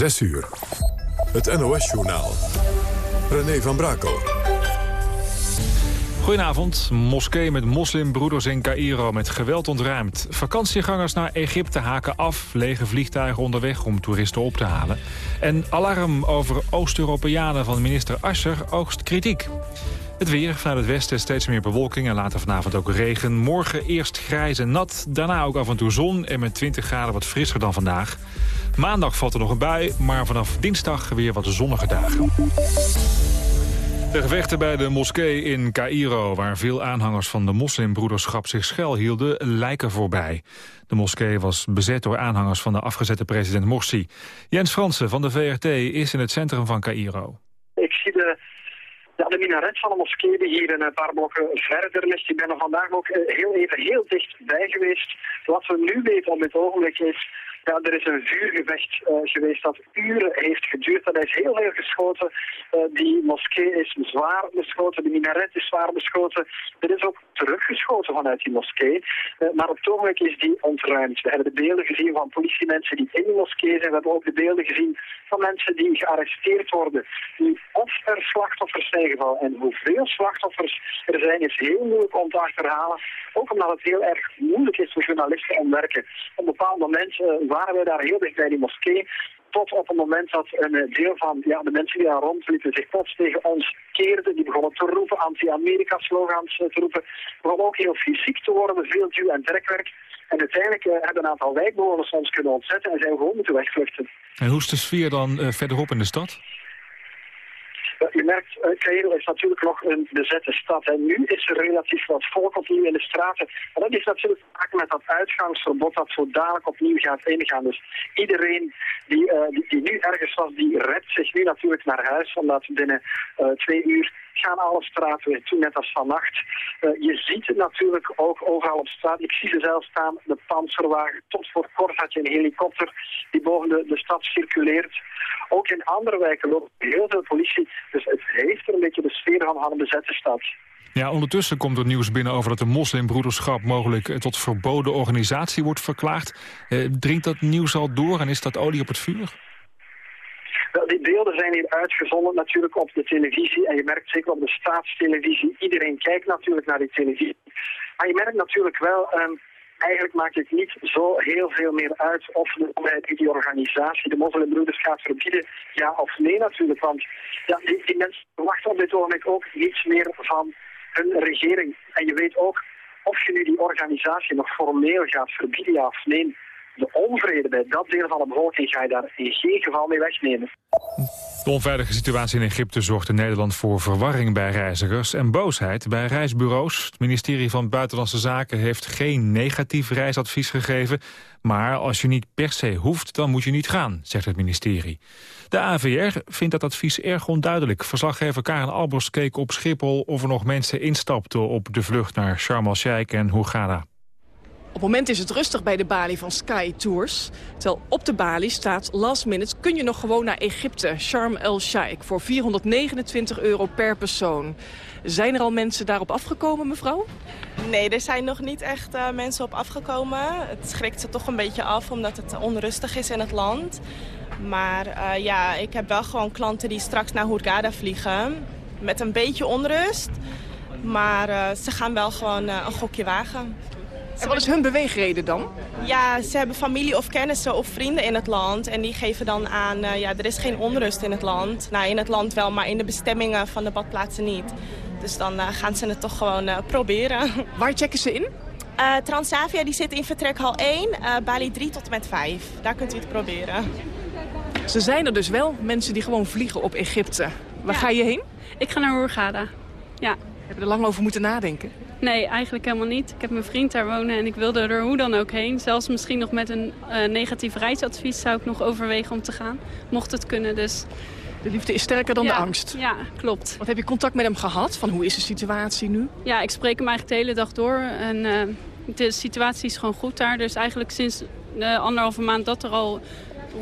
6 uur. Het NOS-journaal. René van Brakel. Goedenavond. Moskee met moslimbroeders in Cairo met geweld ontruimd. Vakantiegangers naar Egypte haken af. Lege vliegtuigen onderweg om toeristen op te halen. En alarm over Oost-Europeanen van minister Ascher oogst kritiek. Het weer, vanuit het westen steeds meer bewolking en later vanavond ook regen. Morgen eerst grijs en nat, daarna ook af en toe zon... en met 20 graden wat frisser dan vandaag. Maandag valt er nog een bui, maar vanaf dinsdag weer wat zonnige dagen. De gevechten bij de moskee in Cairo, waar veel aanhangers van de moslimbroederschap zich schuilhielden, lijken voorbij. De moskee was bezet door aanhangers van de afgezette president Morsi. Jens Fransen van de VRT is in het centrum van Cairo. Ik zie de, minaret van de moskee die hier een paar blokken verder ligt. Ik ben er vandaag ook eh, heel even heel dichtbij geweest. Wat we nu weten op dit ogenblik is ja, er is een vuurgevecht uh, geweest dat uren heeft geduurd. Dat is heel veel geschoten. Uh, die moskee is zwaar beschoten, de minaret is zwaar beschoten. Er is ook teruggeschoten vanuit die moskee. Uh, maar op het ogenblik is die ontruimd. We hebben de beelden gezien van politiemensen die in die moskee zijn. We hebben ook de beelden gezien van mensen die gearresteerd worden. Die of er slachtoffers zijn gevallen. En hoeveel slachtoffers er zijn is heel moeilijk om te achterhalen. Ook omdat het heel erg moeilijk is voor journalisten om werken. Op een bepaald moment waren wij daar heel dicht bij die moskee. Tot op het moment dat een deel van ja, de mensen die daar rondliepen zich plots tegen ons keerden. Die begonnen te roepen, anti-Amerika-slogans te roepen. Begonnen ook heel fysiek te worden, veel duw- en trekwerk. En uiteindelijk uh, hebben een aantal wijkbewoners ons kunnen ontzetten en zijn we gewoon moeten wegvluchten. En hoe is de sfeer dan verderop in de stad? Je merkt, Cairo is natuurlijk nog een bezette stad. En nu is er relatief wat volk opnieuw in de straten. En dat heeft natuurlijk te maken met dat uitgangsverbod dat zo dadelijk opnieuw gaat ingaan. Dus iedereen die, uh, die, nu ergens was, die redt zich nu natuurlijk naar huis. Omdat binnen uh, twee uur gaan alle straten weer toe, net als vannacht. Uh, je ziet natuurlijk ook overal op straat. Ik zie ze zelf staan, de panzerwagen. Tot voor kort had je een helikopter die boven de, de stad circuleert. Ook in andere wijken loopt heel veel politie. Dus het heeft er een beetje de sfeer van, een bezette stad. Ja, ondertussen komt er nieuws binnen over dat de moslimbroederschap mogelijk tot verboden organisatie wordt verklaard. Eh, dringt dat nieuws al door en is dat olie op het vuur? Wel, die beelden zijn hier uitgezonden natuurlijk op de televisie. En je merkt zeker op de staatstelevisie. Iedereen kijkt natuurlijk naar die televisie. Maar je merkt natuurlijk wel... Um, eigenlijk maakt het niet zo heel veel meer uit of de, die organisatie de moslimbroeders gaat verbieden, ja of nee natuurlijk. Want ja, die, die mensen verwachten op dit ogenblik ook niets meer van hun regering. En je weet ook, of je nu die organisatie nog formeel gaat verbieden, ja of nee, de onvrede bij dat deel van de bevolking ga je daar in geen geval mee wegnemen. De onveilige situatie in Egypte zorgt in Nederland voor verwarring bij reizigers en boosheid bij reisbureaus. Het ministerie van Buitenlandse Zaken heeft geen negatief reisadvies gegeven. Maar als je niet per se hoeft, dan moet je niet gaan, zegt het ministerie. De AVR vindt dat advies erg onduidelijk. Verslaggever Karen Albers keek op Schiphol of er nog mensen instapten op de vlucht naar Sharm el-Sheikh en Hurghada. Op het moment is het rustig bij de balie van Sky Tours. Terwijl op de balie staat last minute kun je nog gewoon naar Egypte, Sharm el-Sheikh, voor 429 euro per persoon. Zijn er al mensen daarop afgekomen, mevrouw? Nee, er zijn nog niet echt uh, mensen op afgekomen. Het schrikt ze toch een beetje af omdat het onrustig is in het land. Maar uh, ja, ik heb wel gewoon klanten die straks naar Hurghada vliegen. Met een beetje onrust. Maar uh, ze gaan wel gewoon een gokje wagen. En wat is hun beweegreden dan? Ja, ze hebben familie of kennissen of vrienden in het land. En die geven dan aan, uh, ja, er is geen onrust in het land. Nou, in het land wel, maar in de bestemmingen van de badplaatsen niet. Dus dan uh, gaan ze het toch gewoon uh, proberen. Waar checken ze in? Transavia die zit in vertrekhal 1, Bali 3 tot en met 5. Daar kunt u het proberen. Ze zijn er dus wel, mensen die gewoon vliegen op Egypte. Waar ja. ga je heen? Ik ga naar Hurghada. Ja. Heb je er lang over moeten nadenken? Nee, eigenlijk helemaal niet. Ik heb mijn vriend daar wonen en ik wilde er hoe dan ook heen. Zelfs misschien nog met een uh, negatief reisadvies zou ik nog overwegen om te gaan. Mocht het kunnen, dus... De liefde is sterker dan ja, de angst. Ja, klopt. Wat heb je contact met hem gehad? Van hoe is de situatie nu? Ja, ik spreek hem eigenlijk de hele dag door. En uh, de situatie is gewoon goed daar. Dus eigenlijk sinds de anderhalve maand dat er al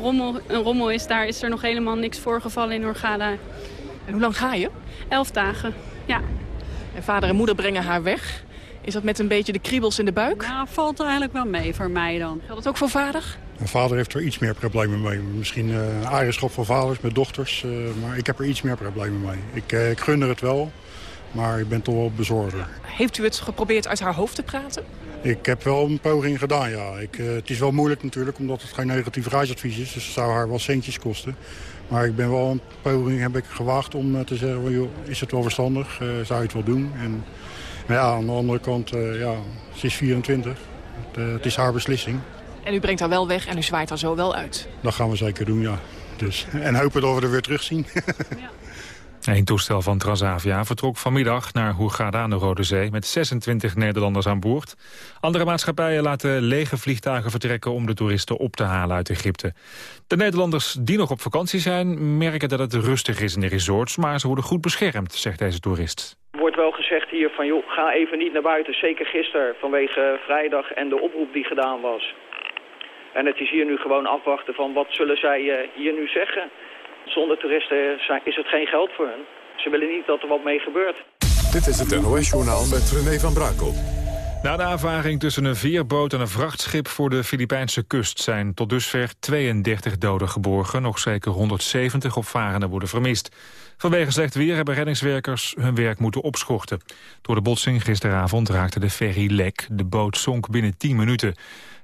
rommel, een rommel is, daar is er nog helemaal niks voorgevallen in Hurghada. En hoe lang ga je? Elf dagen, ja. En vader en moeder brengen haar weg. Is dat met een beetje de kriebels in de buik? Nou, valt er eigenlijk wel mee voor mij dan. Geldt dat ook voor vader? Mijn vader heeft er iets meer problemen mee. Misschien een eigenschap van vaders met dochters. maar ik heb er iets meer problemen mee. Ik, ik gun er het wel, maar ik ben toch wel bezorgd. Heeft u het geprobeerd uit haar hoofd te praten? Ik heb wel een poging gedaan, ja. Ik, het is wel moeilijk natuurlijk, omdat het geen negatief reisadvies is. Dus het zou haar wel centjes kosten. Maar ik ben wel een poging heb ik gewaagd om te zeggen... Joh, is het wel verstandig? zou je het wel doen? En ja, aan de andere kant, ja, ze is 24. Het, het is haar beslissing. En u brengt haar wel weg en u zwaait haar zo wel uit? Dat gaan we zeker doen, ja. Dus, en hopen dat we er weer terugzien. ja. Een toestel van Transavia vertrok vanmiddag naar Hurghada aan de Rode Zee... met 26 Nederlanders aan boord. Andere maatschappijen laten lege vliegtuigen vertrekken... om de toeristen op te halen uit Egypte. De Nederlanders die nog op vakantie zijn... merken dat het rustig is in de resorts... maar ze worden goed beschermd, zegt deze toerist. Er wordt wel gezegd hier van, joh, ga even niet naar buiten. Zeker gisteren vanwege vrijdag en de oproep die gedaan was. En het is hier nu gewoon afwachten van wat zullen zij eh, hier nu zeggen. Zonder toeristen is het geen geld voor hen. Ze willen niet dat er wat mee gebeurt. Dit is het NOS-journaal met René van Brakel. Na de aanvaring tussen een veerboot en een vrachtschip voor de Filipijnse kust... zijn tot dusver 32 doden geborgen. Nog zeker 170 opvarenden worden vermist. Vanwege slecht weer hebben reddingswerkers hun werk moeten opschorten. Door de botsing gisteravond raakte de ferry lek. De boot zonk binnen 10 minuten.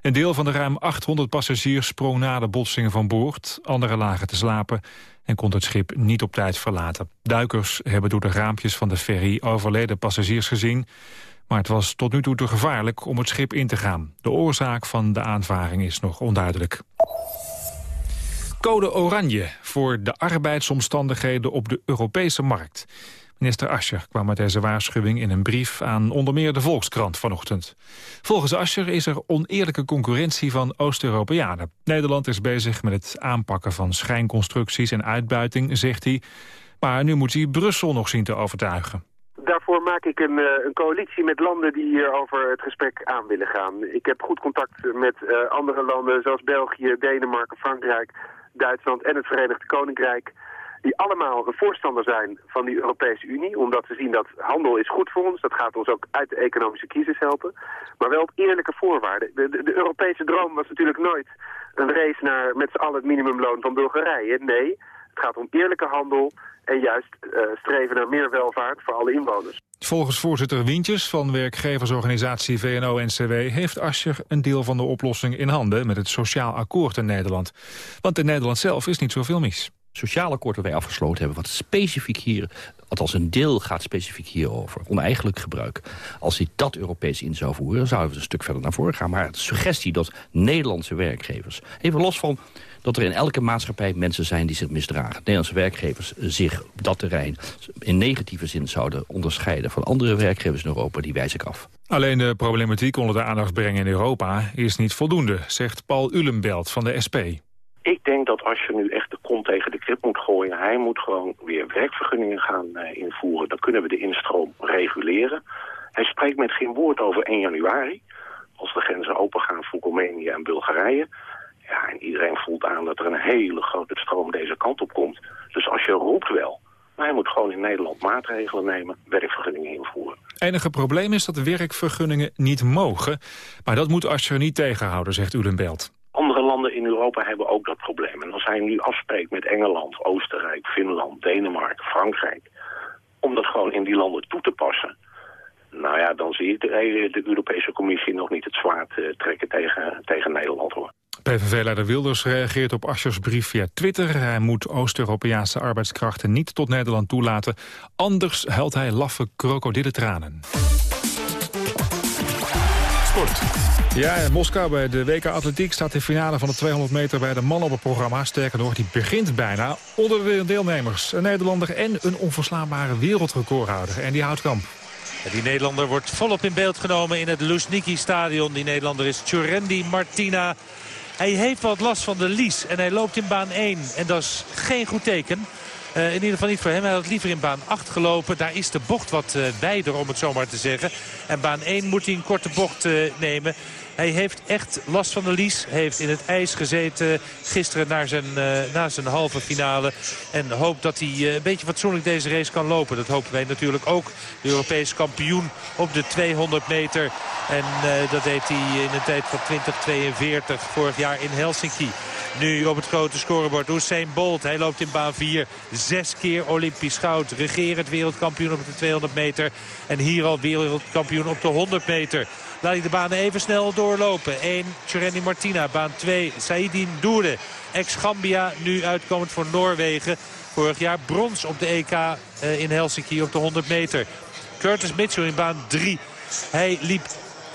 Een deel van de ruim 800 passagiers sprong na de botsingen van boord. Anderen lagen te slapen en kon het schip niet op tijd verlaten. Duikers hebben door de raampjes van de ferry overleden passagiers gezien... maar het was tot nu toe te gevaarlijk om het schip in te gaan. De oorzaak van de aanvaring is nog onduidelijk. Code oranje voor de arbeidsomstandigheden op de Europese markt. Minister Ascher kwam met deze waarschuwing in een brief aan onder meer de Volkskrant vanochtend. Volgens Ascher is er oneerlijke concurrentie van Oost-Europeanen. Nederland is bezig met het aanpakken van schijnconstructies en uitbuiting, zegt hij. Maar nu moet hij Brussel nog zien te overtuigen. Daarvoor maak ik een, eh, een coalitie met landen die hier over het gesprek aan willen gaan. Ik heb goed contact met uh, andere landen zoals België, Denemarken, Frankrijk, Duitsland en het Verenigd Koninkrijk die allemaal voorstander zijn van die Europese Unie. Omdat ze zien dat handel is goed voor ons. Dat gaat ons ook uit de economische crisis helpen. Maar wel op eerlijke voorwaarden. De, Europese droom was natuurlijk nooit een race naar met z'n allen het minimumloon van Bulgarije. Nee, het gaat om eerlijke handel en juist uh, streven naar meer welvaart voor alle inwoners. Volgens voorzitter Wientjes van werkgeversorganisatie VNO-NCW... heeft Ascher een deel van de oplossing in handen met het sociaal akkoord in Nederland. Want in Nederland zelf is niet zoveel mis sociaal akkoord dat wij afgesloten hebben... wat specifiek hier, althans een deel gaat specifiek hierover... oneigenlijk gebruik. Als hij dat Europees in zou voeren... dan zouden we een stuk verder naar voren gaan. Maar de suggestie dat Nederlandse werkgevers... even los van dat er in elke maatschappij mensen zijn die zich misdragen. Nederlandse werkgevers zich op dat terrein in negatieve zin zouden onderscheiden... van andere werkgevers in Europa, die wijs ik af. Alleen de problematiek onder de aandacht brengen in Europa is niet voldoende... zegt Paul Ulenbelt van de SP. Ik denk dat als je nu echt de kont tegen krip moet gooien... hij moet gewoon weer werkvergunningen gaan uh, invoeren. Dan kunnen we de instroom reguleren. Hij spreekt met geen woord over 1 januari. Als de grenzen opengaan voor Roemenië en Bulgarije. Ja, en iedereen voelt aan dat er een hele grote stroom deze kant op komt. Dus als je roept wel... Maar hij moet gewoon in Nederland maatregelen nemen, werkvergunningen invoeren. enige probleem is dat werkvergunningen niet mogen. Maar dat moet Asscher niet tegenhouden, zegt Ulenbelt. Landen in Europa hebben ook dat probleem. En als hij nu afspreekt met Engeland, Oostenrijk, Finland, Denemarken, Frankrijk... om dat gewoon in die landen toe te passen... nou ja, dan zie ik de, de Europese Commissie nog niet het zwaard uh, trekken tegen, tegen Nederland, hoor. PVV-leider Wilders reageert op Aschers brief via Twitter. Hij moet Oost-Europese arbeidskrachten niet tot Nederland toelaten. Anders huilt hij laffe krokodillentranen. Sport. Ja, in Moskou bij de WK Atletiek staat de finale van de 200 meter bij de man op het programma. Sterker nog, die begint bijna onder de deelnemers. Een Nederlander en een onverslaanbare wereldrecordhouder. En die houdt kamp. Die Nederlander wordt volop in beeld genomen in het Luzhniki-stadion. Die Nederlander is Churendi Martina. Hij heeft wat last van de lies en hij loopt in baan 1. En dat is geen goed teken. Uh, in ieder geval niet voor hem. Hij had liever in baan 8 gelopen. Daar is de bocht wat uh, wijder om het zo maar te zeggen. En baan 1 moet hij een korte bocht uh, nemen. Hij heeft echt last van de lies. Heeft in het ijs gezeten gisteren naar zijn, uh, na zijn halve finale. En hoopt dat hij uh, een beetje fatsoenlijk deze race kan lopen. Dat hopen wij natuurlijk ook. De Europees kampioen op de 200 meter. En uh, dat deed hij in een tijd van 2042 vorig jaar in Helsinki. Nu op het grote scorebord Usain Bolt. Hij loopt in baan 4. Zes keer Olympisch goud. Regerend wereldkampioen op de 200 meter. En hier al wereldkampioen op de 100 meter. Laat hij de banen even snel doorlopen. 1 Tjurendi Martina. Baan 2 Saidin Doerde. Ex-Gambia nu uitkomend voor Noorwegen. Vorig jaar brons op de EK uh, in Helsinki op de 100 meter. Curtis Mitchell in baan 3. Hij liep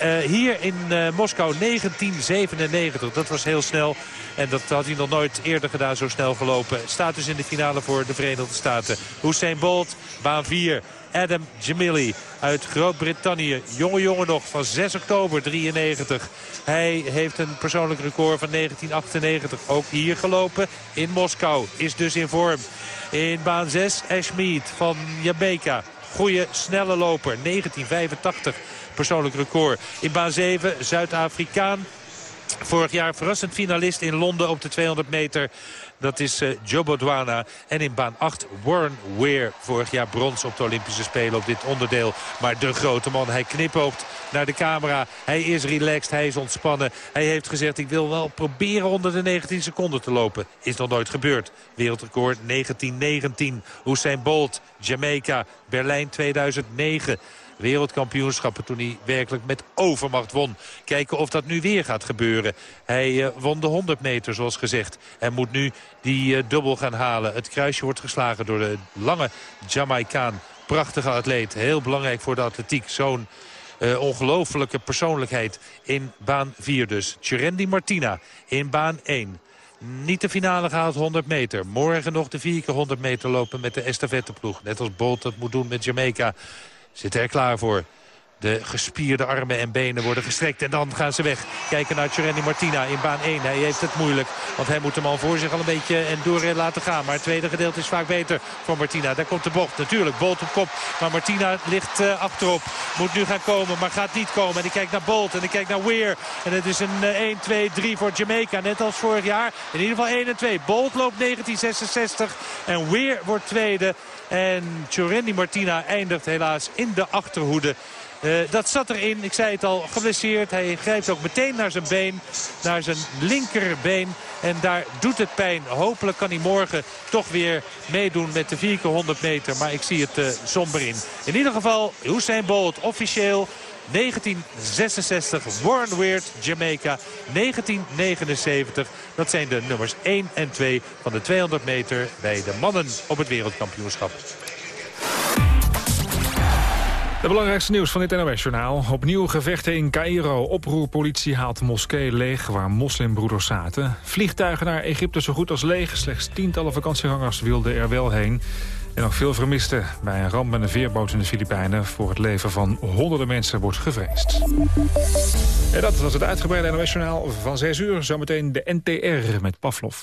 uh, hier in uh, Moskou 1997. Dat was heel snel. En dat had hij nog nooit eerder gedaan, zo snel gelopen. Staat dus in de finale voor de Verenigde Staten. Hussein Bolt, baan 4. Adam Jamili uit Groot-Brittannië. Jonge jongen nog van 6 oktober 93. Hij heeft een persoonlijk record van 1998. Ook hier gelopen in Moskou. Is dus in vorm. In baan 6 Ashmead van Jamaica. Goeie snelle loper. 1985 persoonlijk record. In baan 7 Zuid-Afrikaan. Vorig jaar verrassend finalist in Londen op de 200 meter. Dat is uh, Joe Bodwana. En in baan 8 Warren Weir. Vorig jaar brons op de Olympische Spelen op dit onderdeel. Maar de grote man, hij knipoogt naar de camera. Hij is relaxed, hij is ontspannen. Hij heeft gezegd, ik wil wel proberen onder de 19 seconden te lopen. Is nog nooit gebeurd. Wereldrecord 1919. Usain Bolt, Jamaica, Berlijn 2009 wereldkampioenschappen toen hij werkelijk met overmacht won. Kijken of dat nu weer gaat gebeuren. Hij uh, won de 100 meter zoals gezegd. En moet nu die uh, dubbel gaan halen. Het kruisje wordt geslagen door de lange Jamaicaan. Prachtige atleet. Heel belangrijk voor de atletiek. Zo'n uh, ongelofelijke persoonlijkheid in baan 4 dus. Tjurendi Martina in baan 1 niet de finale gehaald 100 meter. Morgen nog de 4 keer 100 meter lopen met de estafetteploeg. Net als Bolt dat moet doen met Jamaica. Zitten er klaar voor. De gespierde armen en benen worden gestrekt. En dan gaan ze weg. Kijken naar Tjurendi Martina in baan 1. Hij heeft het moeilijk. Want hij moet de man voor zich al een beetje en door laten gaan. Maar het tweede gedeelte is vaak beter voor Martina. Daar komt de bocht. Natuurlijk, Bolt op kop. Maar Martina ligt uh, achterop. Moet nu gaan komen, maar gaat niet komen. En die kijkt naar Bolt en die kijkt naar Weir. En het is een uh, 1, 2, 3 voor Jamaica. Net als vorig jaar. In ieder geval 1 en 2. Bolt loopt 1966. En Weir wordt tweede. En Tjurendi Martina eindigt helaas in de achterhoede. Uh, dat zat erin, ik zei het al, geblesseerd. Hij grijpt ook meteen naar zijn been, naar zijn linkerbeen. En daar doet het pijn. Hopelijk kan hij morgen toch weer meedoen met de 4 keer 100 meter. Maar ik zie het uh, somber in. In ieder geval, Usain Bolt officieel 1966, Warren Weird, Jamaica. 1979, dat zijn de nummers 1 en 2 van de 200 meter bij de mannen op het wereldkampioenschap. De belangrijkste nieuws van dit NOS-journaal. Opnieuw gevechten in Cairo. Oproerpolitie haalt moskee leeg waar moslimbroeders zaten. Vliegtuigen naar Egypte zo goed als leeg. Slechts tientallen vakantiegangers wilden er wel heen. En nog veel vermisten bij een ramp met een veerboot in de Filipijnen. Voor het leven van honderden mensen wordt gevreesd. En dat was het uitgebreide NOS-journaal van 6 uur. Zometeen de NTR met Pavlov.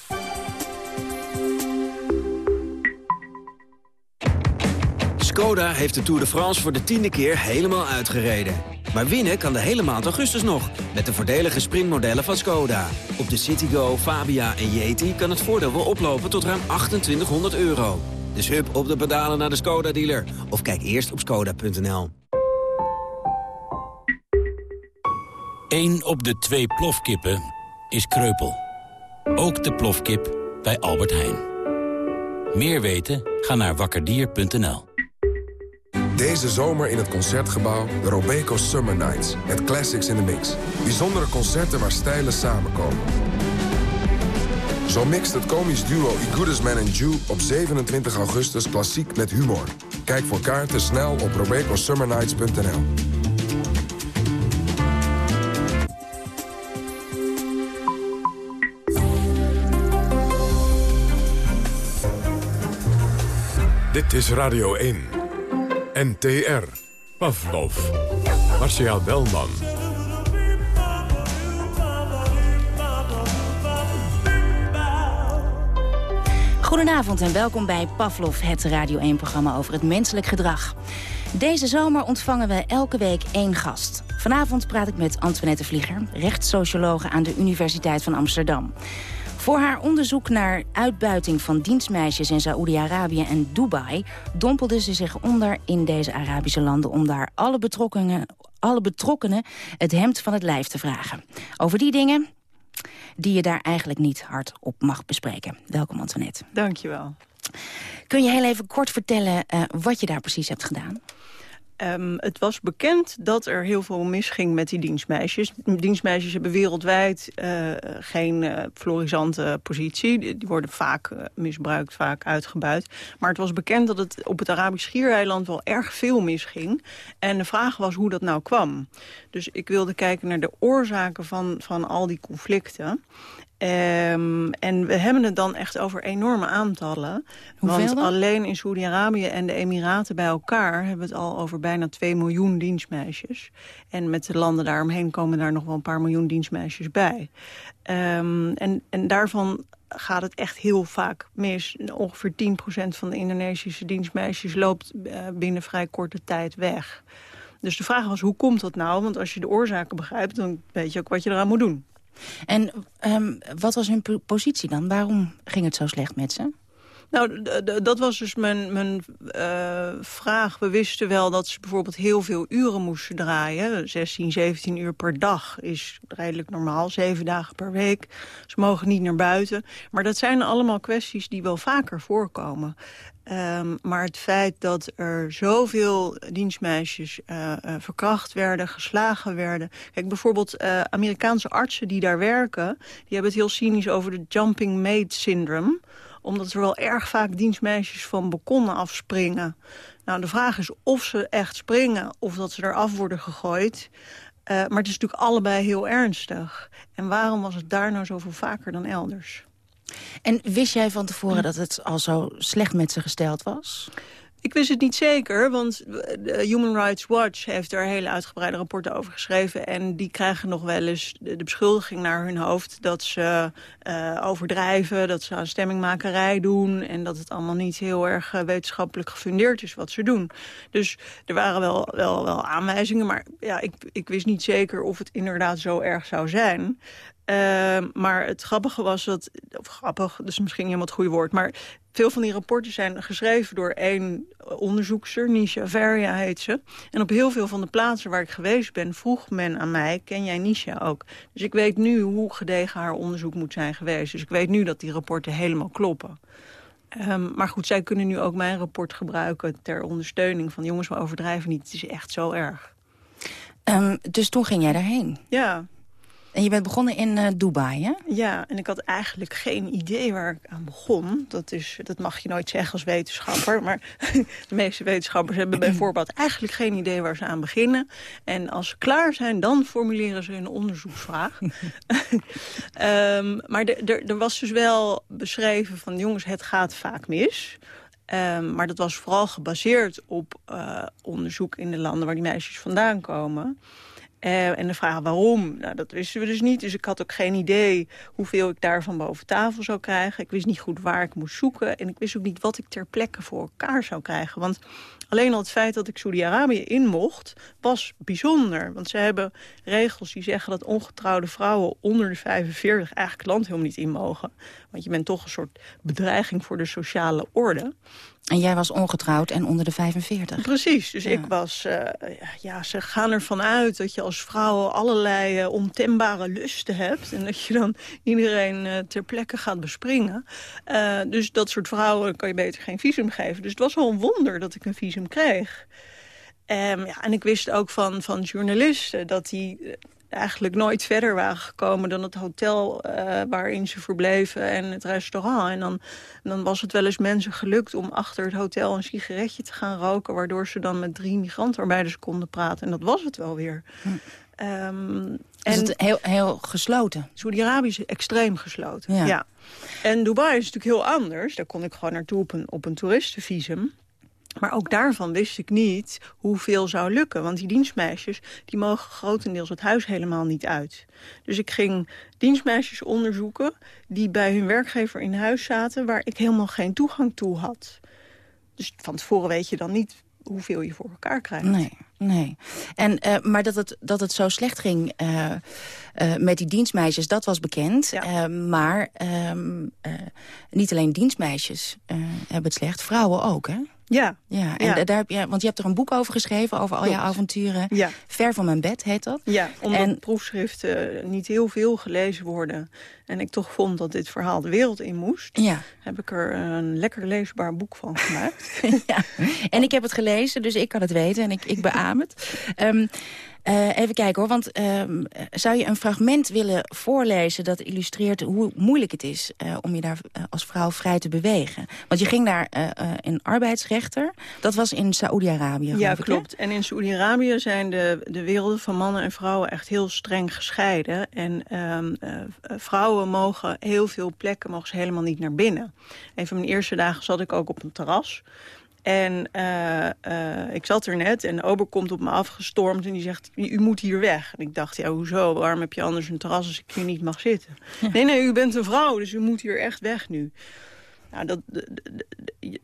Skoda heeft de Tour de France voor de tiende keer helemaal uitgereden. Maar winnen kan de hele maand augustus nog, met de voordelige sprintmodellen van Skoda. Op de Citigo, Fabia en Yeti kan het voordeel wel oplopen tot ruim 2800 euro. Dus hup op de pedalen naar de Skoda-dealer. Of kijk eerst op skoda.nl. Eén op de twee plofkippen is kreupel. Ook de plofkip bij Albert Heijn. Meer weten? Ga naar wakkerdier.nl. Deze zomer in het Concertgebouw de Robeco Summer Nights. Met classics in the mix. Bijzondere concerten waar stijlen samenkomen. Zo mixt het komisch duo I Man and Jew op 27 augustus klassiek met humor. Kijk voor kaarten snel op robecosummernights.nl. Dit is Radio 1. NTR. Pavlov. Marcia Belman. Goedenavond en welkom bij Pavlov, het Radio 1-programma over het menselijk gedrag. Deze zomer ontvangen we elke week één gast. Vanavond praat ik met Antoinette Vlieger, rechtssociologe aan de Universiteit van Amsterdam. Voor haar onderzoek naar uitbuiting van dienstmeisjes in Saoedi-Arabië en Dubai... dompelde ze zich onder in deze Arabische landen... om daar alle betrokkenen, alle betrokkenen het hemd van het lijf te vragen. Over die dingen die je daar eigenlijk niet hardop mag bespreken. Welkom, Antoinette. Dankjewel. Kun je heel even kort vertellen uh, wat je daar precies hebt gedaan? Um, het was bekend dat er heel veel misging met die dienstmeisjes. Dienstmeisjes hebben wereldwijd uh, geen uh, florisante positie. Die, worden vaak uh, misbruikt, vaak uitgebuit. Maar het was bekend dat het op het Arabisch Schiereiland wel erg veel misging. En de vraag was hoe dat nou kwam. Dus ik wilde kijken naar de oorzaken van, van al die conflicten. Um, en we hebben het dan echt over enorme aantallen. Hoeveel want dan? alleen in Saoedi-Arabië en de Emiraten bij elkaar... hebben we het al over bijna 2 miljoen dienstmeisjes. En met de landen daaromheen komen daar nog wel een paar miljoen dienstmeisjes bij. Um, en, en daarvan gaat het echt heel vaak mis. Ongeveer 10% van de Indonesische dienstmeisjes loopt uh, binnen vrij korte tijd weg. Dus de vraag was, hoe komt dat nou? Want als je de oorzaken begrijpt, dan weet je ook wat je eraan moet doen. En um, wat was hun positie dan? Waarom ging het zo slecht met ze? Nou, dat was dus mijn, mijn uh, vraag. We wisten wel dat ze bijvoorbeeld heel veel uren moesten draaien. 16, 17 uur per dag is redelijk normaal. Zeven dagen per week. Ze mogen niet naar buiten. Maar dat zijn allemaal kwesties die wel vaker voorkomen. Um, maar het feit dat er zoveel dienstmeisjes uh, verkracht werden, geslagen werden. Kijk, bijvoorbeeld uh, Amerikaanse artsen die daar werken... die hebben het heel cynisch over de jumping maid syndrome omdat er wel erg vaak dienstmeisjes van balkonnen afspringen. Nou, de vraag is of ze echt springen of dat ze eraf worden gegooid. Maar het is natuurlijk allebei heel ernstig. En waarom was het daar nou zoveel vaker dan elders? En wist jij van tevoren dat het al zo slecht met ze gesteld was? Ik wist het niet zeker, want Human Rights Watch heeft er hele uitgebreide rapporten over geschreven. En die krijgen nog wel eens de, beschuldiging naar hun hoofd dat ze uh, overdrijven, dat ze aan stemmingmakerij doen. En dat het allemaal niet heel erg uh, wetenschappelijk gefundeerd is wat ze doen. Dus er waren wel, wel, wel aanwijzingen, maar ja, ik, ik wist niet zeker of het inderdaad zo erg zou zijn. Uh, maar het grappige was dat, of grappig, dat is misschien helemaal het goede woord, maar veel van die rapporten zijn geschreven door één onderzoekster, Nisha Veria heet ze. En op heel veel van de plaatsen waar ik geweest ben, vroeg men aan mij, ken jij Nisha ook? Dus ik weet nu hoe gedegen haar onderzoek moet zijn geweest. Dus ik weet nu dat die rapporten helemaal kloppen. Um, maar goed, zij kunnen nu ook mijn rapport gebruiken ter ondersteuning van jongens, we overdrijven niet, het is echt zo erg. Um, dus toen ging jij daarheen? Ja. En je bent begonnen in uh, Dubai, hè? Ja, en ik had eigenlijk geen idee waar ik aan begon. Dat, is, dat mag je nooit zeggen als wetenschapper. Maar de meeste wetenschappers hebben bijvoorbeeld eigenlijk geen idee waar ze aan beginnen. En als ze klaar zijn, dan formuleren ze een onderzoeksvraag. um, maar er was dus wel beschreven van... jongens, het gaat vaak mis... Um, maar dat was vooral gebaseerd op uh, onderzoek in de landen waar die meisjes vandaan komen. Uh, en de vraag waarom, nou, dat wisten we dus niet. Dus ik had ook geen idee hoeveel ik daarvan boven tafel zou krijgen. Ik wist niet goed waar ik moest zoeken. En ik wist ook niet wat ik ter plekke voor elkaar zou krijgen. Want alleen al het feit dat ik Saudi-Arabië in mocht, was bijzonder. Want ze hebben regels die zeggen dat ongetrouwde vrouwen onder de 45 eigenlijk het land helemaal niet in mogen. Want je bent toch een soort bedreiging voor de sociale orde. En jij was ongetrouwd en onder de 45. Precies, dus ja. ik was... Uh, ja, ze gaan ervan uit dat je als vrouw allerlei uh, ontembare lusten hebt... en dat je dan iedereen uh, ter plekke gaat bespringen. dus dat soort vrouwen kan je beter geen visum geven. Dus het was wel een wonder dat ik een visum kreeg. Um, ja, en ik wist ook van, van journalisten dat die eigenlijk nooit verder waren gekomen dan het hotel uh, waarin ze verbleven en het restaurant. En dan, dan was het wel eens mensen gelukt om achter het hotel een sigaretje te gaan roken... waardoor ze dan met drie migrantenarbeiders konden praten. En dat was het wel weer. Hm. Um, is en, het heel, heel gesloten? Saudi-Arabië is extreem gesloten, ja. ja. En Dubai is natuurlijk heel anders. Daar kon ik gewoon naartoe op een, op een toeristenvisum. Maar ook daarvan wist ik niet hoeveel zou lukken. Want die dienstmeisjes die mogen grotendeels het huis helemaal niet uit. Dus ik ging dienstmeisjes onderzoeken die bij hun werkgever in huis zaten... waar ik helemaal geen toegang toe had. Dus van tevoren weet je dan niet hoeveel je voor elkaar krijgt. Nee. Nee. En, uh, maar dat het, dat het zo slecht ging uh, uh, met die dienstmeisjes, dat was bekend. Ja. maar ehm, niet alleen dienstmeisjes hebben het slecht, vrouwen ook, hè? Ja. ja, en Daar heb je, want je hebt er een boek over geschreven, over al je avonturen. Ja. Ver van mijn bed heet dat. Ja, omdat en, proefschriften niet heel veel gelezen worden. En ik toch vond dat dit verhaal de wereld in moest. Ja. Heb ik er een lekker leesbaar boek van gemaakt. ja. En ik heb het gelezen, dus ik kan het weten en ik, ik beaam het. Um, uh, even kijken hoor, want uh, zou je een fragment willen voorlezen... dat illustreert hoe moeilijk het is uh, om je daar als vrouw vrij te bewegen? Want je ging daar in arbeidsrechter, dat was in Saoedi-Arabië. Ja, klopt. En in Saoedi-Arabië zijn de, de werelden van mannen en vrouwen echt heel streng gescheiden. En ehm, vrouwen mogen heel veel plekken mogen ze helemaal niet naar binnen. Een van mijn eerste dagen zat ik ook op een terras... En uh, uh, ik zat er net en de ober komt op me afgestormd en die zegt, u moet hier weg. En ik dacht, ja, hoezo? Waarom heb je anders een terras als ik hier niet mag zitten? Nee, nee, u bent een vrouw, dus u moet hier echt weg nu. Nou, dat,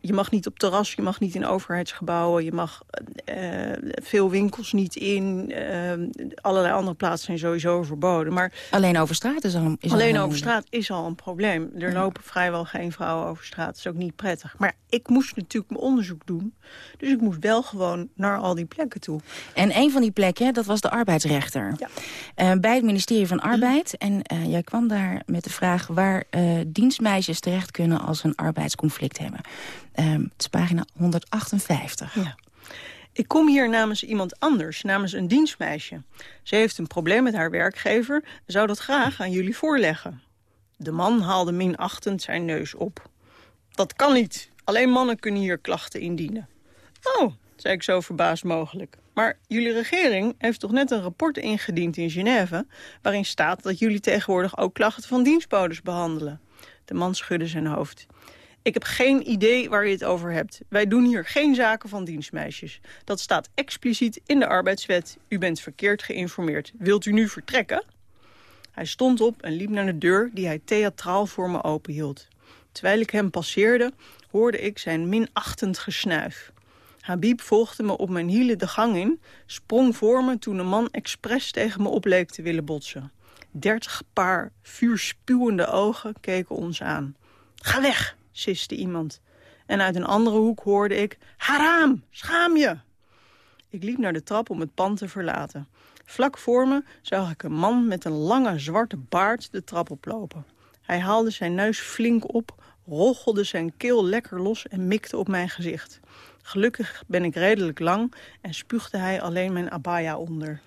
je mag niet op terras, je mag niet in overheidsgebouwen... je mag uh, veel winkels niet in. Uh, allerlei andere plaatsen zijn sowieso verboden. Maar alleen over straat is al een Alleen over straat is al een probleem. Er lopen vrijwel geen vrouwen over straat. Dat is ook niet prettig. Maar ik moest natuurlijk mijn onderzoek doen. Dus ik moest wel gewoon naar al die plekken toe. En een van die plekken, dat was de arbeidsrechter. Ja. Uh, bij het ministerie van Arbeid. En jij kwam daar met de vraag waar dienstmeisjes terecht kunnen... als een arbeidsconflict hebben. Um, het is pagina 158. Ja. Ik kom hier namens iemand anders, namens een dienstmeisje. Ze heeft een probleem met haar werkgever zou dat graag aan jullie voorleggen. De man haalde minachtend zijn neus op. Dat kan niet. Alleen mannen kunnen hier klachten indienen. Oh, zei ik zo verbaasd mogelijk. Maar jullie regering heeft toch net een rapport ingediend in Genève... waarin staat dat jullie tegenwoordig ook klachten van dienstbodes behandelen. De man schudde zijn hoofd. Ik heb geen idee waar je het over hebt. Wij doen hier geen zaken van dienstmeisjes. Dat staat expliciet in de arbeidswet. U bent verkeerd geïnformeerd. Wilt u nu vertrekken? Hij stond op en liep naar de deur die hij theatraal voor me openhield. Terwijl ik hem passeerde, hoorde ik zijn minachtend gesnuif. Habib volgde me op mijn hielen de gang in, sprong voor me toen een man expres tegen me opleek te willen botsen. Dertig paar vuurspuwende ogen keken ons aan. Ga weg, siste iemand. En uit een andere hoek hoorde ik... Haram, schaam je! Ik liep naar de trap om het pand te verlaten. Vlak voor me zag ik een man met een lange zwarte baard de trap oplopen. Hij haalde zijn neus flink op, rochelde zijn keel lekker los en mikte op mijn gezicht. Gelukkig ben ik redelijk lang en spuugde hij alleen mijn abaya onder.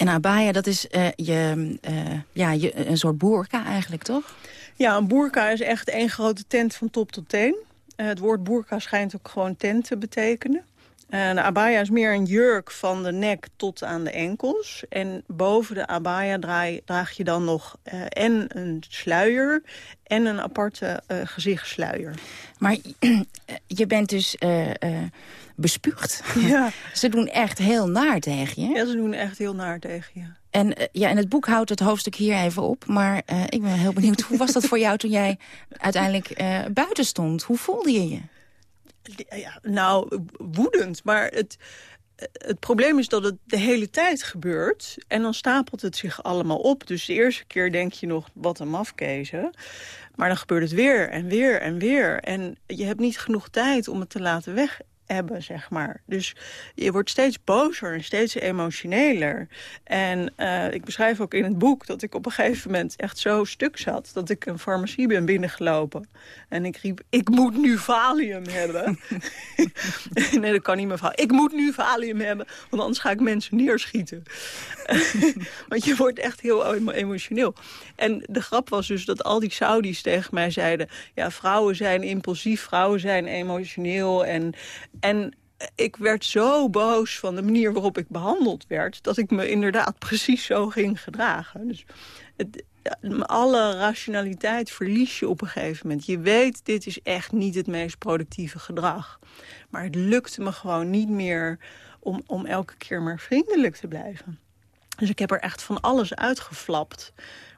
En abaya, dat is uh, je, uh, ja, je, een soort boerka eigenlijk, toch? Ja, een boerka is echt één grote tent van top tot teen. Uh, het woord boerka schijnt ook gewoon tent te betekenen. Uh, de abaya is meer een jurk van de nek tot aan de enkels. En boven de abaya draai, draag je dan nog uh, en een sluier en een aparte uh, gezichtssluier. Maar je bent dus bespuugd. Ja. ze doen echt heel naar tegen je. Ja, ze doen echt heel naar tegen je. En uh, ja, in het boek houdt het hoofdstuk hier even op. Maar uh, ik ben heel benieuwd, hoe was dat voor jou toen jij uiteindelijk uh, buiten stond? Hoe voelde je je? Ja, nou, woedend. Maar het, het probleem is dat het de hele tijd gebeurt. En dan stapelt het zich allemaal op. Dus de eerste keer denk je nog, wat een mafkezen. Maar dan gebeurt het weer en weer en weer. En je hebt niet genoeg tijd om het te laten weg hebben, zeg maar. Dus je wordt steeds bozer en steeds emotioneler. En uh, ik beschrijf ook in het boek dat ik op een gegeven moment echt zo stuk zat... dat ik een farmacie ben binnengelopen. En ik riep, ik moet nu Valium hebben. nee, dat kan niet meer. Ik moet nu Valium hebben, want anders ga ik mensen neerschieten. want je wordt echt heel emotioneel. En de grap was dus dat al die Saudis tegen mij zeiden... ja, vrouwen zijn impulsief, vrouwen zijn emotioneel... en en ik werd zo boos van de manier waarop ik behandeld werd... dat ik me inderdaad precies zo ging gedragen. Dus het, alle rationaliteit verlies je op een gegeven moment. Je weet, dit is echt niet het meest productieve gedrag. Maar het lukte me gewoon niet meer om, om elke keer maar vriendelijk te blijven. Dus ik heb er echt van alles uitgeflapt.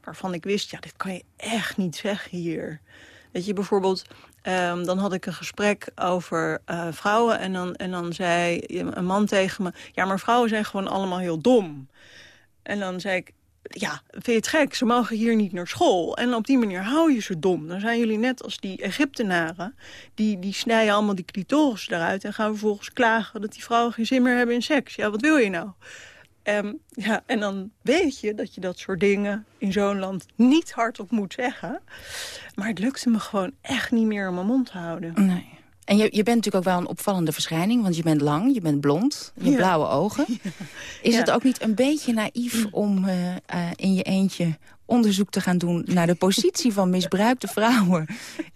Waarvan ik wist, ja, dit kan je echt niet zeggen hier. Dat je bijvoorbeeld, ehm, dan had ik een gesprek over uh, vrouwen... En dan, en dan zei een man tegen me... ja, maar vrouwen zijn gewoon allemaal heel dom. En dan zei ik, ja, vind je het gek? Ze mogen hier niet naar school. En op die manier hou je ze dom. Dan zijn jullie net als die Egyptenaren. Die, die snijden allemaal die clitoris eruit... en gaan vervolgens klagen dat die vrouwen geen zin meer hebben in seks. Ja, wat wil je nou? Um, ja, en dan weet je dat je dat soort dingen in zo'n land niet hardop moet zeggen. Maar het lukte me gewoon echt niet meer om mijn mond te houden. Nee. En je, je bent natuurlijk ook wel een opvallende verschijning, want je bent lang, je bent blond, je hebt blauwe ogen. Is het ook niet een beetje naïef om uh, uh, in je eentje onderzoek te gaan doen naar de positie van misbruikte vrouwen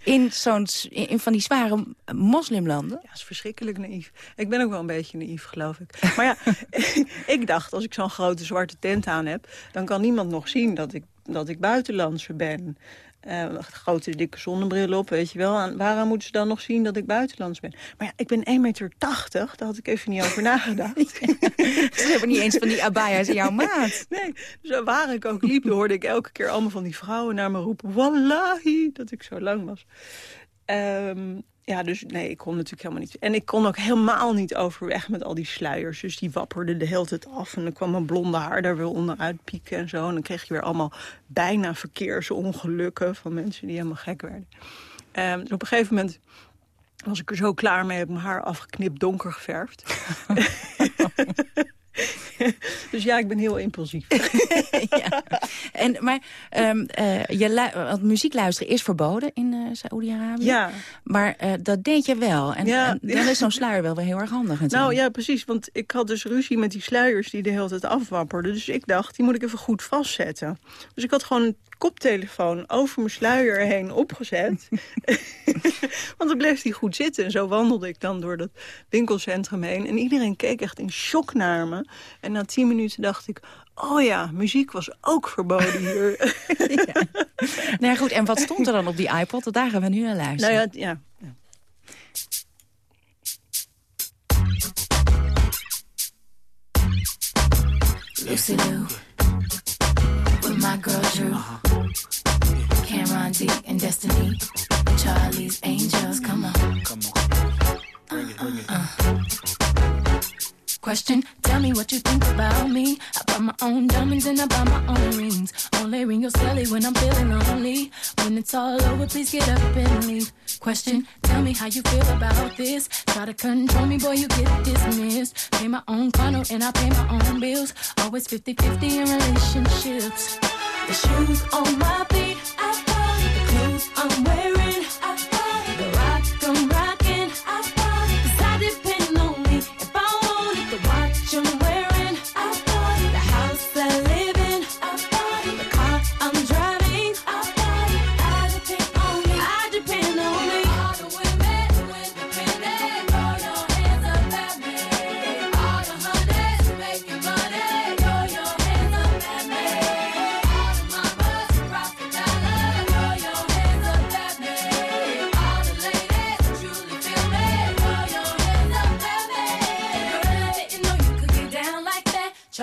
in, zo'n in van die zware moslimlanden? Ja, dat is verschrikkelijk naïef. Ik ben ook wel een beetje naïef, geloof ik. Maar ja, ik dacht, als ik zo'n grote zwarte tent aan heb... dan kan niemand nog zien dat ik, dat ik buitenlandse ben. Uh, grote dikke zonnebril op, weet je wel. Aan, waaraan moeten ze dan nog zien dat ik buitenlands ben? Maar ja, ik ben 1,80 meter, daar had ik even niet over nagedacht. ze hebben niet eens van die abaya's in jouw maat. Nee, dus waar ik ook liep, hoorde ik elke keer allemaal van die vrouwen naar me roepen... Wallahi, dat ik zo lang was. Um, ja, dus nee, ik kon natuurlijk helemaal niet. En ik kon ook helemaal niet overweg met al die sluiers. Dus die wapperden de hele tijd af. En dan kwam mijn blonde haar daar weer onderuit pieken en zo. En dan kreeg je weer allemaal bijna verkeersongelukken... van mensen die helemaal gek werden. Um, dus op een gegeven moment was ik er zo klaar mee. Heb ik mijn haar afgeknipt, donker geverfd. dus ja, ik ben heel impulsief. ja. en, maar um, uh, je want muziek luisteren is verboden in uh, Saoedi-Arabië. Ja. Maar uh, dat deed je wel. En, ja. en dan is zo'n sluier wel weer heel erg handig. Nou ja, precies. Want ik had dus ruzie met die sluiers die de hele tijd afwapperden. Dus ik dacht, die moet ik even goed vastzetten. Dus ik had gewoon een koptelefoon over mijn sluier heen opgezet. Want dan bleef die goed zitten. En zo wandelde ik dan door dat winkelcentrum heen. En iedereen keek echt in shock naar me. En na tien minuten dacht ik... Oh ja, muziek was ook verboden hier. ja. Nou ja, goed, en wat stond er dan op die iPod? Daar gaan we nu naar luisteren. Nou ja, ja. ja. Lucy Lou, my girl Drew, Cameron D and Destiny, Charlie's Angels, come on. Come on. Bring it, bring it. Uh, uh. Question, tell me what you think about me. I buy my own diamonds and I buy my own rings. Only ring your celly when I'm feeling lonely. When it's all over, please get up and leave. Question, tell me how you feel about this. Try to control me, boy, you get dismissed. Pay my own condo and I pay my own bills. Always 50-50 in relationships. The shoes on my feet, I buy. The clothes I'm wearing,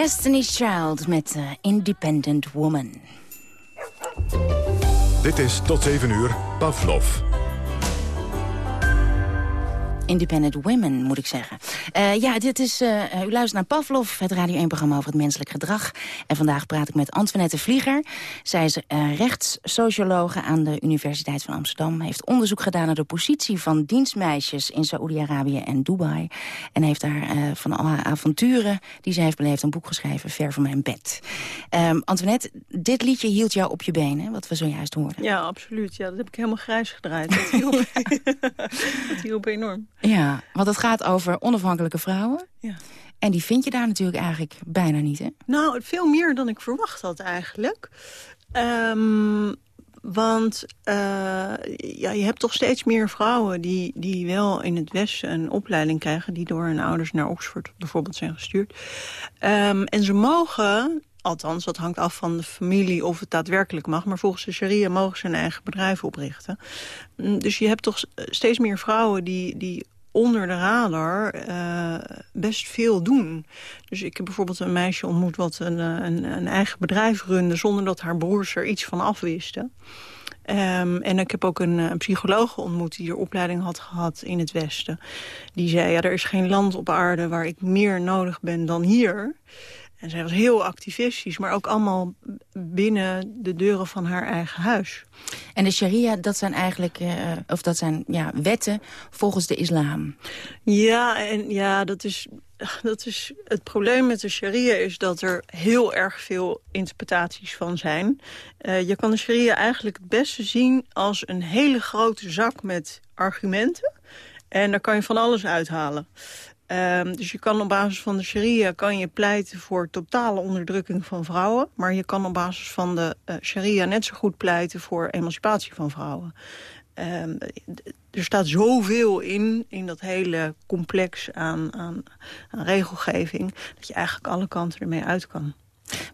Destiny's Child met uh, Independent Woman. Dit is tot 7 uur Pavlov. Independent Women, moet ik zeggen. Uh, ja, dit is, uh, u luistert naar Pavlov, het Radio 1-programma over het menselijk gedrag. En vandaag praat ik met Antoinette Vlieger. Zij is uh, rechtssociologe aan de Universiteit van Amsterdam. Heeft onderzoek gedaan naar de positie van dienstmeisjes in Saoedi-Arabië en Dubai. En heeft daar van alle avonturen die ze heeft beleefd een boek geschreven, Ver van mijn bed. Um, Antoinette, dit liedje hield jou op je benen, wat we zojuist hoorden. Ja, absoluut. Ja, dat heb ik helemaal grijs gedraaid. Dat hielp, dat hielp enorm. Ja, want het gaat over onafhankelijke vrouwen. Ja. En die vind je daar natuurlijk eigenlijk bijna niet, hè? Nou, veel meer dan ik verwacht had eigenlijk. Um, want uh, ja, je hebt toch steeds meer vrouwen die, die wel in het Westen een opleiding krijgen... die door hun ouders naar Oxford bijvoorbeeld zijn gestuurd. Um, en ze mogen Althans, dat hangt af van de familie of het daadwerkelijk mag. Maar volgens de sharia mogen ze een eigen bedrijf oprichten. Dus je hebt toch steeds meer vrouwen die, die onder de radar uh, best veel doen. Dus ik heb bijvoorbeeld een meisje ontmoet wat een, een, een eigen bedrijf runde... zonder dat haar broers er iets van afwisten. Um, en ik heb ook een, een psycholoog ontmoet die er opleiding had gehad in het Westen. Die zei, ja, er is geen land op aarde waar ik meer nodig ben dan hier... En zij was heel activistisch, maar ook allemaal binnen de deuren van haar eigen huis. En de sharia, dat zijn eigenlijk, uh, of dat zijn ja, wetten volgens de islam. Ja, en ja, dat is, dat is het probleem met de sharia is dat er heel erg veel interpretaties van zijn. Uh, je kan de sharia eigenlijk het beste zien als een hele grote zak met argumenten. En daar kan je van alles uithalen. Um, dus je kan op basis van de sharia kan je pleiten voor totale onderdrukking van vrouwen. Maar je kan op basis van de uh, sharia net zo goed pleiten voor emancipatie van vrouwen. Um, er staat zoveel in, in dat hele complex aan, aan, aan, regelgeving... dat je eigenlijk alle kanten ermee uit kan.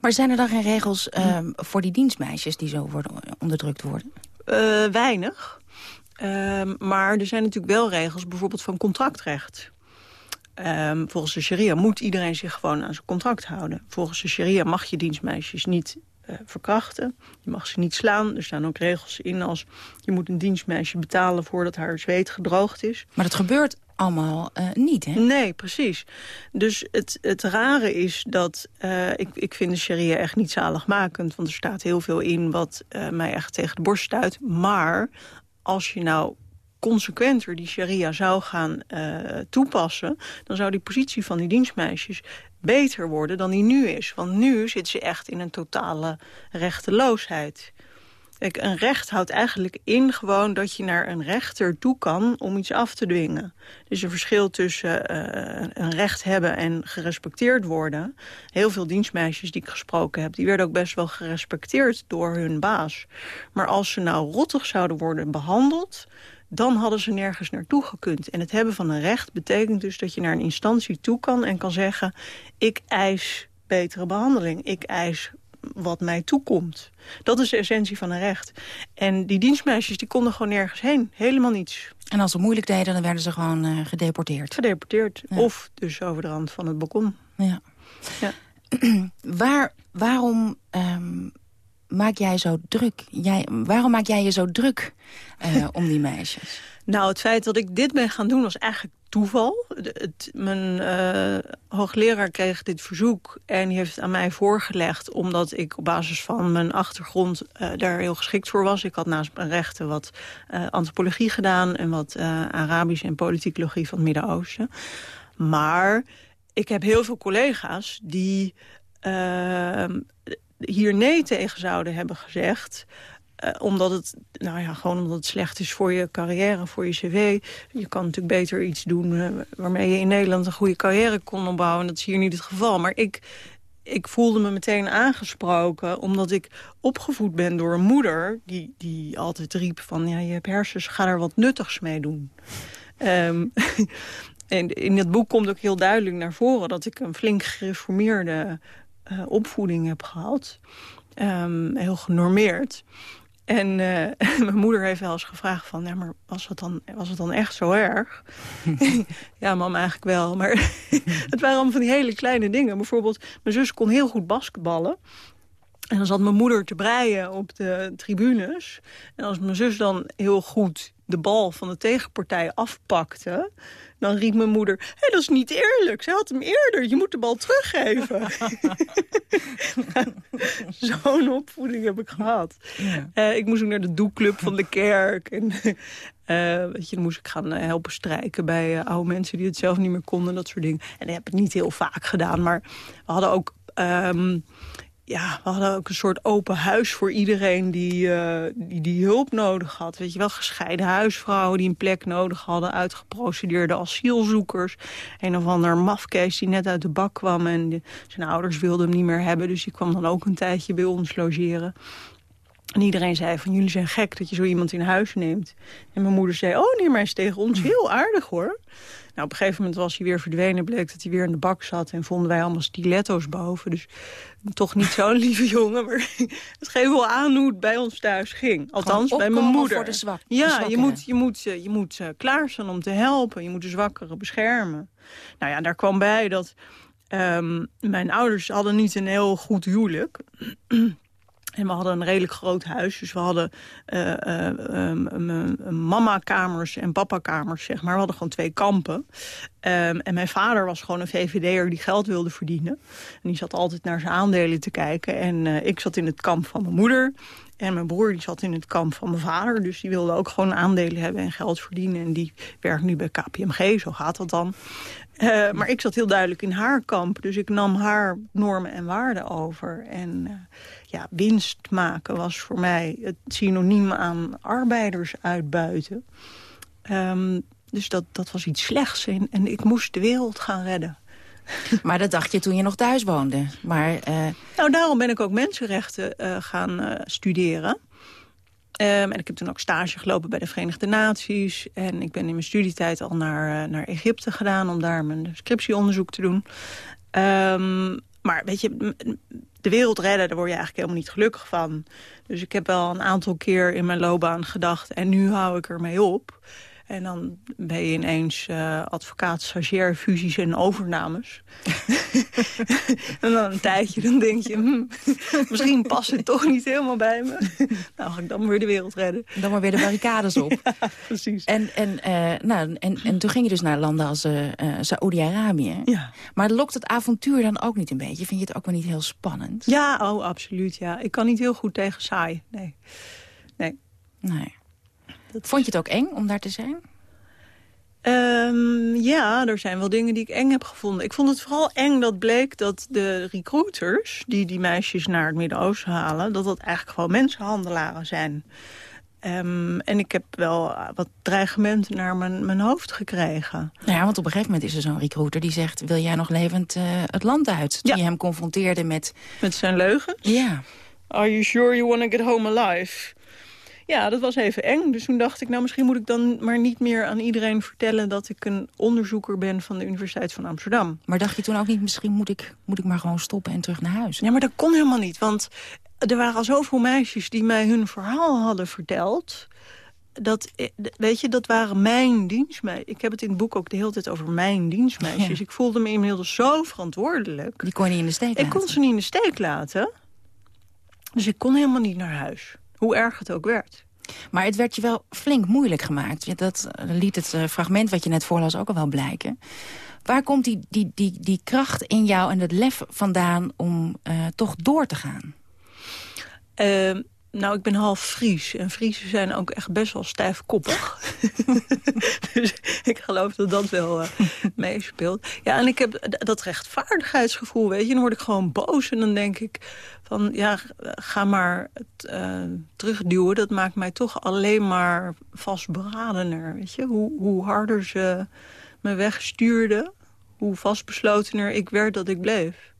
Maar zijn er dan geen regels um, voor die dienstmeisjes die zo worden, onderdrukt worden? Uh, weinig. maar er zijn natuurlijk wel regels, bijvoorbeeld van contractrecht... Um, volgens de sharia moet iedereen zich gewoon aan zijn contract houden. Volgens de sharia mag je dienstmeisjes niet uh, verkrachten. Je mag ze niet slaan. Er staan ook regels in als je moet een dienstmeisje betalen voordat haar zweet gedroogd is. Maar dat gebeurt allemaal uh, niet, hè? Nee, precies. Dus het, het rare is dat... Uh, ik, ik vind de sharia echt niet zaligmakend. Want er staat heel veel in wat mij echt tegen de borst stuit. Maar als je nou consequenter die sharia zou gaan uh, toepassen... dan zou die positie van die dienstmeisjes beter worden dan die nu is. Want nu zit ze echt in een totale rechteloosheid. Een recht houdt eigenlijk in gewoon dat je naar een rechter toe kan om iets af te dwingen. Er is een verschil tussen uh, een recht hebben en gerespecteerd worden. Heel veel dienstmeisjes die ik gesproken heb, die werden ook best wel gerespecteerd door hun baas. Maar als ze nou rottig zouden worden behandeld dan hadden ze nergens naartoe gekund. En het hebben van een recht betekent dus dat je naar een instantie toe kan... en kan zeggen, ik eis betere behandeling. Ik eis wat mij toekomt. Dat is de essentie van een recht. En die dienstmeisjes die konden gewoon nergens heen. Helemaal niets. En als ze moeilijk deden, dan werden ze gewoon uh, gedeporteerd. Gedeporteerd. Ja. Of dus over de rand van het balkon. Ja. ja. Waar, waarom um, maak jij zo druk? Jij, waarom maak jij je zo druk uh, om die meisjes? Nou, het feit dat ik dit ben gaan doen was eigenlijk toeval. Het, mijn uh, hoogleraar kreeg dit verzoek en die heeft het aan mij voorgelegd... omdat ik op basis van mijn achtergrond uh, daar heel geschikt voor was. Ik had naast mijn rechten wat antropologie gedaan... en wat Arabische en politicologie van het Midden-Oosten. Maar ik heb heel veel collega's die hier nee tegen zouden hebben gezegd... Uh, omdat het, nou ja, gewoon omdat het slecht is voor je carrière, voor je cv. Je kan natuurlijk beter iets doen uh, waarmee je in Nederland een goede carrière kon opbouwen. Dat is hier niet het geval. Maar ik, ik voelde me meteen aangesproken, omdat ik opgevoed ben door een moeder... die, die altijd riep van, ja, je hebt hersens, ga er wat nuttigs mee doen. um, en in het boek komt ook heel duidelijk naar voren... dat ik een flink gereformeerde uh, opvoeding heb gehad. Um, heel genormeerd. En uh, mijn moeder heeft wel eens gevraagd van... Ja, maar was het dan, was het dan echt zo erg? ja, mam, eigenlijk wel. Maar het waren allemaal van die hele kleine dingen. Bijvoorbeeld, mijn zus kon heel goed basketballen. En dan zat mijn moeder te breien op de tribunes. En als mijn zus dan heel goed de bal van de tegenpartij afpakte... dan riep mijn moeder, hé, hey, dat is niet eerlijk. Ze had hem eerder, je moet de bal teruggeven. Zo'n opvoeding heb ik gehad. Ja. Uh, ik moest ook naar de doekclub van de kerk. En, uh, weet je, dan moest ik gaan uh, helpen strijken bij oude mensen die het zelf niet meer konden. Dat soort dingen. En dat heb ik niet heel vaak gedaan. Maar we hadden ook... Um, ja, we hadden ook een soort open huis voor iedereen die, uh, die, die hulp nodig had. Weet je wel, gescheiden huisvrouwen die een plek nodig hadden... uitgeprocedeerde asielzoekers. Een of ander mafkees die net uit de bak kwam... en zijn ouders wilden hem niet meer hebben... dus die kwam dan ook een tijdje bij ons logeren. En iedereen zei van, jullie zijn gek dat je zo iemand in huis neemt. En mijn moeder zei, oh nee, maar hij tegen ons heel aardig hoor. Nou, op een gegeven moment was hij weer verdwenen. Bleek dat hij weer in de bak zat. En vonden wij allemaal stiletto's boven. Dus toch niet zo'n lieve jongen. Maar het geeft wel aan hoe het bij ons thuis ging. Althans, bij mijn moeder. voor de zwak. Ja, je moet, je moet, je moet uh, klaarstaan om te helpen. Je moet de zwakkeren beschermen. Nou ja, daar kwam bij dat... Um, mijn ouders hadden niet een heel goed huwelijk. En we hadden een redelijk groot huis. Dus we hadden uh, uh, mama-kamers en papa-kamers, zeg maar. We hadden gewoon twee kampen. Um, en mijn vader was gewoon een VVD'er die geld wilde verdienen. En die zat altijd naar zijn aandelen te kijken. En uh, ik zat in het kamp van mijn moeder. En mijn broer die zat in het kamp van mijn vader. Dus die wilde ook gewoon aandelen hebben en geld verdienen. En die werkt nu bij KPMG, zo gaat dat dan. Maar ik zat heel duidelijk in haar kamp. Dus ik nam haar normen en waarden over. En ja, winst maken was voor mij het synoniem aan arbeiders uitbuiten. Um, dus dat, dat was iets slechts. En, en ik moest de wereld gaan redden. Maar dat dacht je toen je nog thuis woonde. Maar, uh... Nou, daarom ben ik ook mensenrechten uh, gaan uh, studeren. Um, en ik heb toen ook stage gelopen bij de Verenigde Naties. En ik ben in mijn studietijd al naar, naar Egypte gedaan... om daar mijn scriptieonderzoek te doen. Um, maar weet je, de wereld redden, daar word je eigenlijk helemaal niet gelukkig van. Dus ik heb wel een aantal keer in mijn loopbaan gedacht... en nu hou ik ermee op. En dan ben je ineens uh, advocaat, stagiair, fusies en overnames. en dan een tijdje, dan denk je... Hm, misschien past het toch niet helemaal bij me. nou, ga ik dan maar weer de wereld redden. Dan maar weer de barricades op. ja, precies. En, en, uh, nou, en, en toen ging je dus naar landen als uh, Saoedi-Arabië. Ja. Maar lokt het avontuur dan ook niet een beetje? Vind je het ook wel niet heel spannend? Ja, oh, absoluut. Ja. Ik kan niet heel goed tegen saai. Nee. Nee. Nee. Vond je het ook eng om daar te zijn? Um, ja, er zijn wel dingen die ik eng heb gevonden. Ik vond het vooral eng dat bleek dat de recruiters... die die meisjes naar het Midden-Oosten halen... dat dat eigenlijk gewoon mensenhandelaren zijn. Um, en ik heb wel wat dreigementen naar mijn, mijn hoofd gekregen. Nou ja, want op een gegeven moment is er zo'n recruiter die zegt... wil jij nog levend uh, het land uit? Toen ja. je hem confronteerde met... Met zijn leugens? Ja. Are you sure you want to get home alive? Ja, dat was even eng. Dus toen dacht ik, nou misschien moet ik dan maar niet meer aan iedereen vertellen... dat ik een onderzoeker ben van de Universiteit van Amsterdam. Maar dacht je toen ook niet, misschien moet ik, moet ik maar gewoon stoppen en terug naar huis? Ja, maar dat kon helemaal niet. Want er waren al zoveel meisjes die mij hun verhaal hadden verteld dat, weet je, dat waren mijn dienstmeisjes. Ik heb het in het boek ook de hele tijd over mijn dienstmeisjes. Ja. Ik voelde me inmiddels zo verantwoordelijk. Die kon je niet in de steek laten? Ik kon ze niet in de steek laten. Dus ik kon helemaal niet naar huis. Hoe erg het ook werd. Maar het werd je wel flink moeilijk gemaakt. Dat liet het fragment wat je net voorlas ook al wel blijken. Waar komt die, die, die, die kracht in jou en het lef vandaan om uh, toch door te gaan? Uh, nou, ik ben half Fries. En Friesen zijn ook echt best wel stijfkoppig. dus ik geloof dat dat wel uh, meespeelt. Ja, en ik heb dat rechtvaardigheidsgevoel, weet je. Dan word ik gewoon boos en dan denk ik van... ja, ga maar het uh, terugduwen. Dat maakt mij toch alleen maar vastberadener, weet je. Hoe, hoe harder ze me wegstuurden, hoe vastbeslotener ik werd dat ik bleef.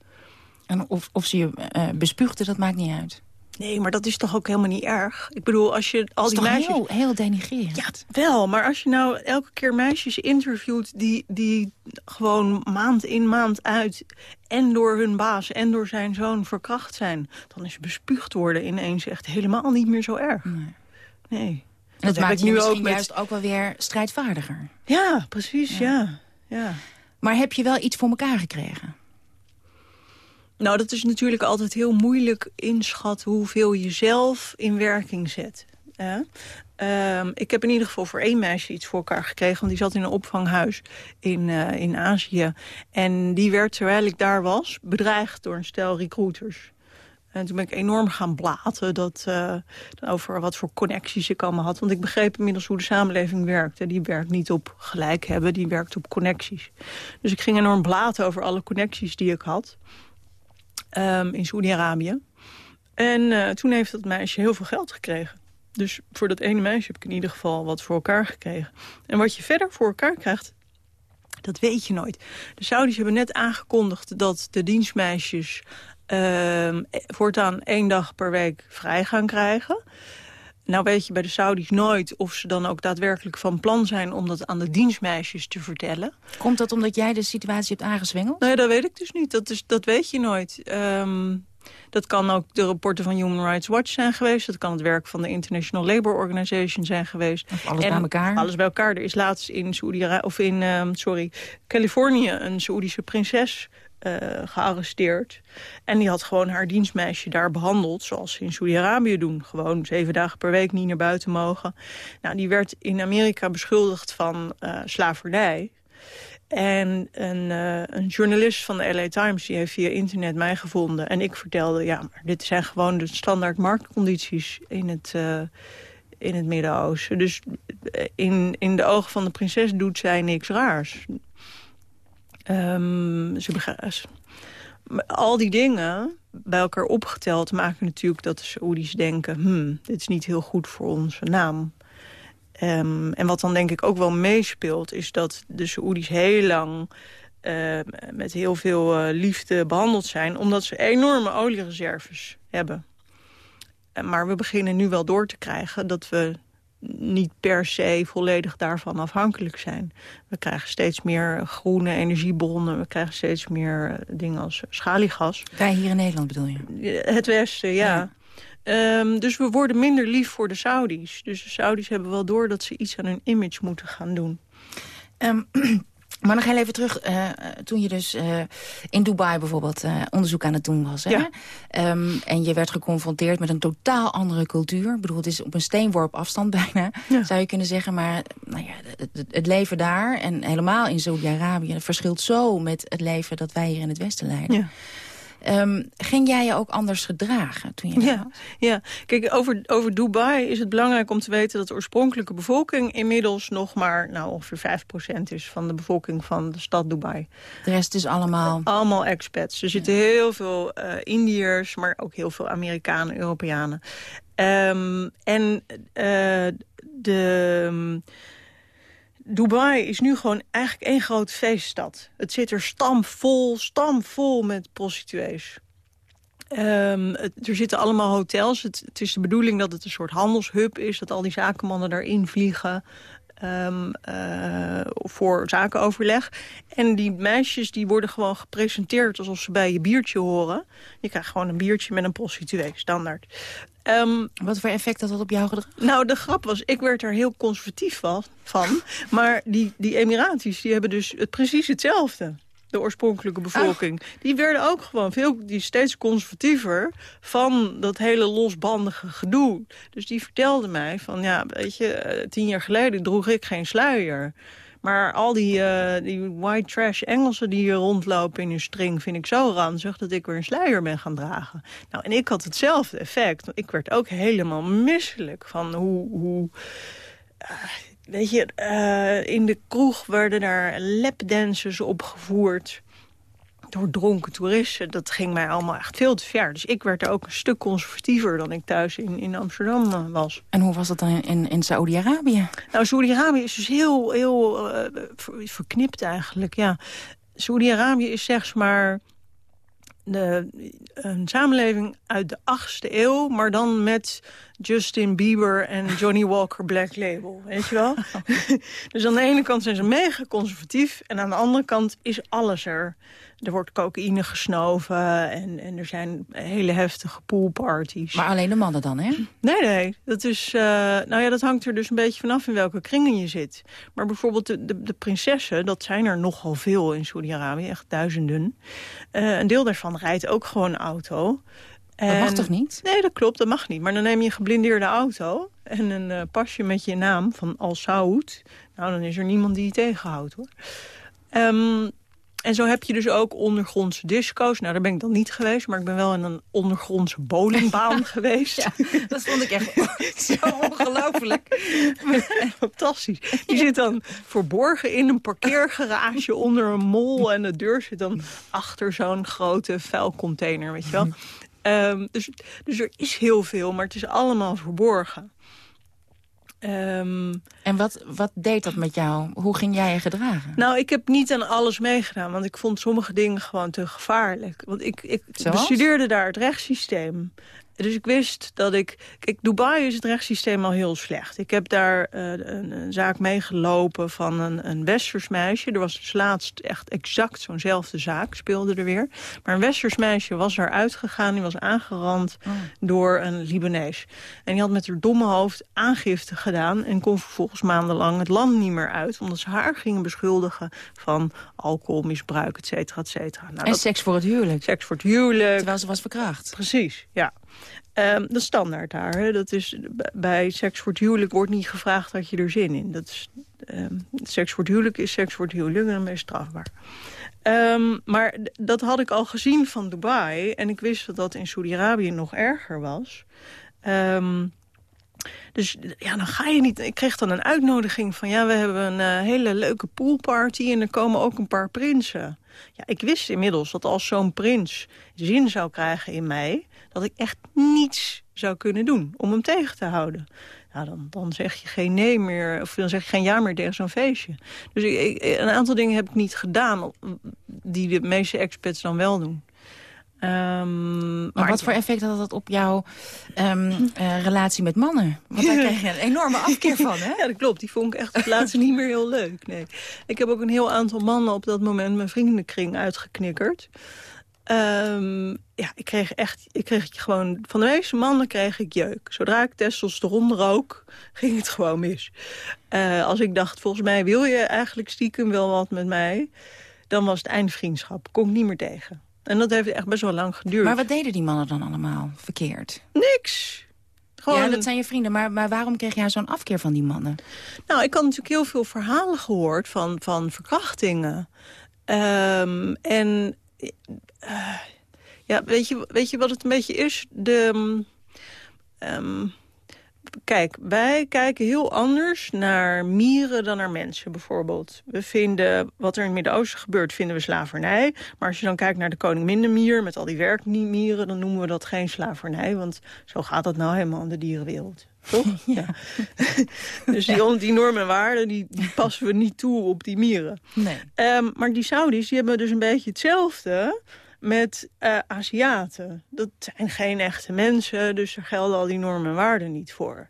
En of, of ze je uh, bespuugden, dat maakt niet uit? Nee, maar dat is toch ook helemaal niet erg? Ik bedoel, als je al die meisjes... heel, heel denigrerend. Ja, wel. Maar als je nou elke keer meisjes interviewt... die, die gewoon maand in maand uit... en door hun baas en door zijn zoon verkracht zijn... dan is bespuugd worden ineens echt helemaal niet meer zo erg. Nee. nee. Dat, maakt je misschien met... juist ook wel weer strijdvaardiger. Ja, precies, ja. ja. ja. Maar heb je wel iets voor elkaar gekregen? Nou, dat is natuurlijk altijd heel moeilijk inschatten hoeveel je zelf in werking zet. Um, ik heb in ieder geval voor één meisje iets voor elkaar gekregen. Want die zat in een opvanghuis in, uh, in Azië. En die werd, terwijl ik daar was, bedreigd door een stel recruiters. En toen ben ik enorm gaan blaten dat, uh, over wat voor connecties ik allemaal had. Want ik begreep inmiddels hoe de samenleving werkt. Die werkt niet op gelijk hebben, die werkt op connecties. Dus ik ging enorm blaten over alle connecties die ik had. Um, in Saudi-Arabië. En uh, toen heeft dat meisje heel veel geld gekregen. Dus voor dat ene meisje heb ik in ieder geval wat voor elkaar gekregen. En wat je verder voor elkaar krijgt, dat weet je nooit. De Saudis hebben net aangekondigd dat de dienstmeisjes... Uh, voortaan één dag per week vrij gaan krijgen. Nou weet je bij de Saudis nooit of ze dan ook daadwerkelijk van plan zijn... om dat aan de dienstmeisjes te vertellen. Komt dat omdat jij de situatie hebt aangezwengeld? Nee, dat weet ik dus niet. Dat, is, dat weet je nooit. Um, dat kan ook de rapporten van Human Rights Watch zijn geweest. Dat kan het werk van de International Labour Organization zijn geweest. Of alles en bij elkaar. Alles bij elkaar. Er is laatst in, Saudi of in um, sorry, Californië een Saoedische prinses uh, gearresteerd. En die had gewoon haar dienstmeisje daar behandeld... zoals ze in Saudi-Arabië doen. Gewoon zeven dagen per week niet naar buiten mogen. Nou, die werd in Amerika beschuldigd van uh, slavernij. En een, uh, een, journalist van de LA Times die heeft via internet mij gevonden. En ik vertelde, ja, maar dit zijn gewoon de standaard marktcondities in het, in het Midden-Oosten. Dus in, in de ogen van de prinses doet zij niks raars. Um, ze al die dingen bij elkaar opgeteld maken natuurlijk dat de Saoedi's denken... Hmm, dit is niet heel goed voor onze naam. Um, en wat dan denk ik ook wel meespeelt... is dat de Saoedi's heel lang uh, met heel veel uh, liefde behandeld zijn... omdat ze enorme oliereserves hebben. Maar we beginnen nu wel door te krijgen dat we niet per se volledig daarvan afhankelijk zijn. We krijgen steeds meer groene energiebronnen. We krijgen steeds meer dingen als schaliegas. Wij hier in Nederland bedoel je? Het Westen, ja. ja. Um, dus we worden minder lief voor de Saudis. Dus de Saudis hebben wel door dat ze iets aan hun image moeten gaan doen. Um, Maar nog heel even terug, uh, toen je dus uh, in Dubai bijvoorbeeld uh, onderzoek aan het doen was. Hè? Ja. Um, en je werd geconfronteerd met een totaal andere cultuur. Ik bedoel, het is op een steenworp afstand bijna, ja. zou je kunnen zeggen. Maar nou ja, het, het leven daar en helemaal in Saudi-Arabië... verschilt zo met het leven dat wij hier in het Westen leiden. Ja. Um, ging jij je ook anders gedragen toen je ja, ja, kijk, over, over Dubai is het belangrijk om te weten... dat de oorspronkelijke bevolking inmiddels nog maar nou, ongeveer 5% is... van de bevolking van de stad Dubai. De rest is allemaal... Allemaal expats. Er zitten heel veel uh, Indiërs, maar ook heel veel Amerikanen, Europeanen. Um, en uh, de... Dubai is nu gewoon eigenlijk één grote feeststad. Het zit er stamvol, stamvol met prostituees. Um, er zitten allemaal hotels. Het, het, is de bedoeling dat het een soort handelshub is. Dat al die zakenmannen daarin vliegen. Um, uh, voor zakenoverleg. En die meisjes die worden gewoon gepresenteerd alsof ze bij je biertje horen. Je krijgt gewoon een biertje met een prostituee, standaard. Um, Wat voor effect had dat op jouw gedrag? Nou, de grap was, ik werd er heel conservatief van. maar die, die Emiraties die hebben dus het precies hetzelfde. De oorspronkelijke bevolking. Ah. Die werden ook gewoon veel, die steeds conservatiever van dat hele losbandige gedoe. Dus die vertelde mij van, ja, weet je, tien jaar geleden droeg ik geen sluier. Maar al die, uh, die white trash Engelsen die hier rondlopen in hun string... vind ik zo ranzig dat ik weer een sluier ben gaan dragen. Nou, en ik had hetzelfde effect. Ik werd ook helemaal misselijk van hoe... hoe uh, weet je, uh, in de kroeg werden daar lapdancers opgevoerd door dronken toeristen. Dat ging mij allemaal echt veel te ver. Dus ik werd er ook een stuk conservatiever dan ik thuis in, in Amsterdam was. En hoe was dat dan in, in Saoedi-Arabië? Nou, Saoedi-Arabië is dus heel, heel uh, verknipt eigenlijk, ja. Saoedi-Arabië is zeg maar de, een samenleving uit de achtste eeuw... maar dan met Justin Bieber en Johnny Walker Black Label. Weet je wel? dus aan de ene kant zijn ze mega conservatief... en aan de andere kant is alles er. Er wordt cocaïne gesnoven en, en er zijn hele heftige poolparties. Maar alleen de mannen dan, hè? Nee, nee. Dat, is, uh, nou ja, dat hangt er dus een beetje vanaf in welke kringen je zit. Maar bijvoorbeeld de, de, de prinsessen, dat zijn er nogal veel in Saudi-Arabië. Echt duizenden. Uh, een deel daarvan rijdt ook gewoon auto. En, dat mag toch niet? Nee, dat klopt, dat mag niet. Maar dan neem je een geblindeerde auto en een uh, pasje met je naam van Al Saud. Nou, dan is er niemand die je tegenhoudt, hoor. Um, en zo heb je dus ook ondergrondse disco's. Nou, daar ben ik dan niet geweest, maar ik ben wel in een ondergrondse bowlingbaan geweest. Ja, dat vond ik echt zo ongelooflijk. Fantastisch. Die zit dan verborgen in een parkeergarage onder een mol... en de deur zit dan achter zo'n grote vuilcontainer, weet je wel. Um, dus, dus er is heel veel, maar het is allemaal verborgen. Um, en wat, wat deed dat met jou? Hoe ging jij je gedragen? Nou, ik heb niet aan alles meegedaan, want ik vond sommige dingen gewoon te gevaarlijk. Want ik, ik bestudeerde daar het rechtssysteem. Dus ik wist dat ik... Kijk, Dubai is het rechtssysteem al heel slecht. Ik heb daar uh, een, een, zaak meegelopen van een, een westers meisje. Er was dus laatst echt exact zo'nzelfde zaak, speelde er weer. Maar een westers meisje was eruit gegaan. Die was aangerand oh. door een Libanees. En die had met haar domme hoofd aangifte gedaan... en kon vervolgens maandenlang het land niet meer uit... omdat ze haar gingen beschuldigen van alcoholmisbruik, et cetera, et cetera. Nou, en dat, seks voor het huwelijk. Seks voor het huwelijk. Terwijl ze was verkracht. Precies, ja. Um, is standaard daar. Hè. Dat is, bij seks voor het huwelijk wordt niet gevraagd dat je er zin in. Dat is, um, seks voor het huwelijk is seks voor het huwelijk en dan je strafbaar. Um, maar dat had ik al gezien van Dubai. En ik wist dat dat in Saudi-Arabië nog erger was. Dus ja, dan ga je niet... Ik kreeg dan een uitnodiging van... ja, we hebben een uh, hele leuke poolparty en er komen ook een paar prinsen. Ja, ik wist inmiddels dat als zo'n prins zin zou krijgen in mij dat ik echt niets zou kunnen doen om hem tegen te houden. Ja, dan, dan zeg je geen nee meer, of dan zeg je geen ja meer tegen zo'n feestje. Dus een aantal dingen heb ik niet gedaan die de meeste experts dan wel doen. Um, maar, maar wat voor effect had dat op jouw um, uh, relatie met mannen? Want daar krijg je een enorme afkeer van, hè? Ja, dat klopt. Die vond ik echt op laatst niet meer heel leuk. Nee. Ik heb ook een heel aantal mannen op dat moment mijn vriendenkring uitgeknikkerd. Um, ja, ik kreeg echt, ik kreeg gewoon, van de meeste mannen kreeg ik jeuk. Zodra ik testosteron rook, ging het gewoon mis. Uh, als ik dacht, volgens mij wil je eigenlijk stiekem wel wat met mij, dan was het eindvriendschap. Kon ik niet meer tegen. En dat heeft echt best wel lang geduurd. Maar wat deden die mannen dan allemaal verkeerd? Niks. Gewoon... Ja, dat zijn je vrienden. Maar, maar waarom kreeg jij zo'n afkeer van die mannen? Nou, ik had natuurlijk heel veel verhalen gehoord van, van verkrachtingen. Um, en uh, ja, weet je, weet je wat het een beetje is? De, um, kijk, wij kijken heel anders naar mieren dan naar mensen bijvoorbeeld. We vinden, wat er in het Midden-Oosten gebeurt, vinden we slavernij. Maar als je dan kijkt naar de koningminnenmier met al die werkmieren... dan noemen we dat geen slavernij, want zo gaat dat nou helemaal in de dierenwereld. Toch? Ja. dus die, die normen en waarden, die, die, passen we niet toe op die mieren. Nee. Um, maar die Saudis, die hebben dus een beetje hetzelfde met uh, Aziaten. Dat zijn geen echte mensen, dus er gelden al die normen en waarden niet voor.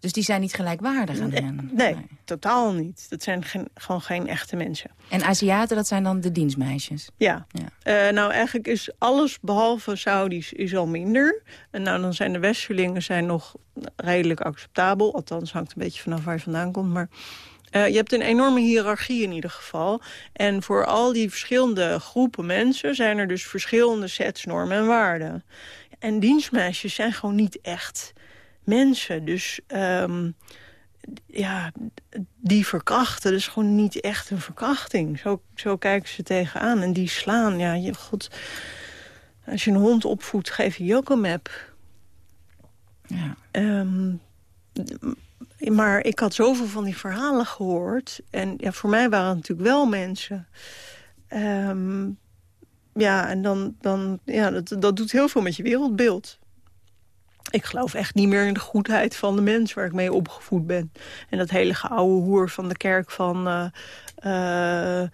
Dus die zijn niet gelijkwaardig aan hen? Nee, nee, totaal niet. Dat zijn geen, gewoon geen echte mensen. En Aziaten, dat zijn dan de dienstmeisjes? Ja. ja. Uh, nou, eigenlijk is alles behalve Saudis is al minder. En nou, dan zijn de Westerlingen zijn nog redelijk acceptabel. Althans, hangt een beetje vanaf waar je vandaan komt. Maar uh, je hebt een enorme hiërarchie in ieder geval. En voor al die verschillende groepen mensen... zijn er dus verschillende sets, normen en waarden. En dienstmeisjes zijn gewoon niet echt mensen. Dus um, ja, die verkrachten, dat is gewoon niet echt een verkrachting. Zo, zo kijken ze tegenaan. En die slaan, ja, je, god... Als je een hond opvoedt, geef je ook een map. Ja. Um, maar ik had zoveel van die verhalen gehoord. En ja, voor mij waren het natuurlijk wel mensen. Um, ja, en dan, dan ja, dat, dat doet heel veel met je wereldbeeld. Ik geloof echt niet meer in de goedheid van de mens waar ik mee opgevoed ben. En dat hele oude hoer van de kerk van... Uh, uh,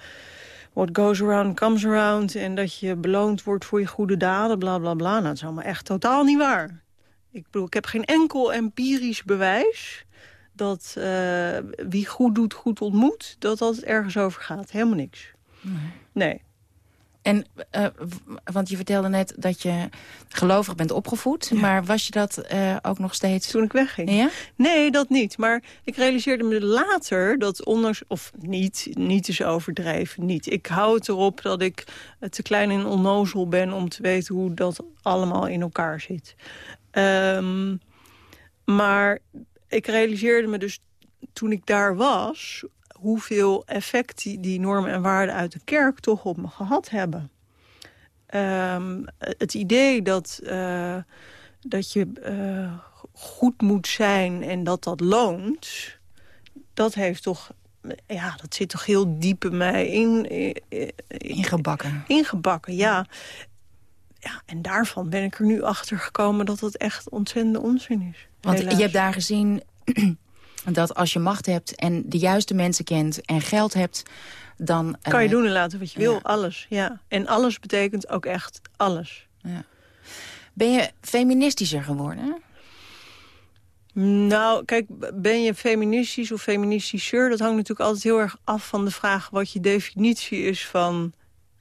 what goes around comes around... en dat je beloond wordt voor je goede daden, bla bla bla. Nou, dat is allemaal echt totaal niet waar. Ik bedoel, ik heb geen enkel empirisch bewijs... dat uh, wie goed doet, goed ontmoet, dat dat ergens over gaat. Helemaal niks. Nee. nee. En, uh, want je vertelde net dat je gelovig bent opgevoed. Ja. Maar was je dat uh, ook nog steeds? Toen ik wegging? Ja? Nee, dat niet. Maar ik realiseerde me later dat ondanks... Of niet, niet is overdreven, niet. Ik hou het erop dat ik te klein en onnozel ben... om te weten hoe dat allemaal in elkaar zit. Um, maar ik realiseerde me dus toen ik daar was hoeveel effect die, die normen en waarden uit de kerk toch op me gehad hebben. Um, het idee dat, uh, dat je uh, goed moet zijn en dat dat loont... dat heeft toch... Ja, dat zit toch heel diep in mij in, in, ingebakken. Ingebakken, ja. ja. En daarvan ben ik er nu achter gekomen dat dat echt ontzettende onzin is. Want helaas. je hebt daar gezien dat als je macht hebt en de juiste mensen kent en geld hebt... dan... Kan je uh, doen en laten wat je wil, ja. alles. Ja. En alles betekent ook echt alles. Ja. Ben je feministischer geworden? Nou, kijk, ben je feministisch of feministischer? Dat hangt natuurlijk altijd heel erg af van de vraag... wat je definitie is van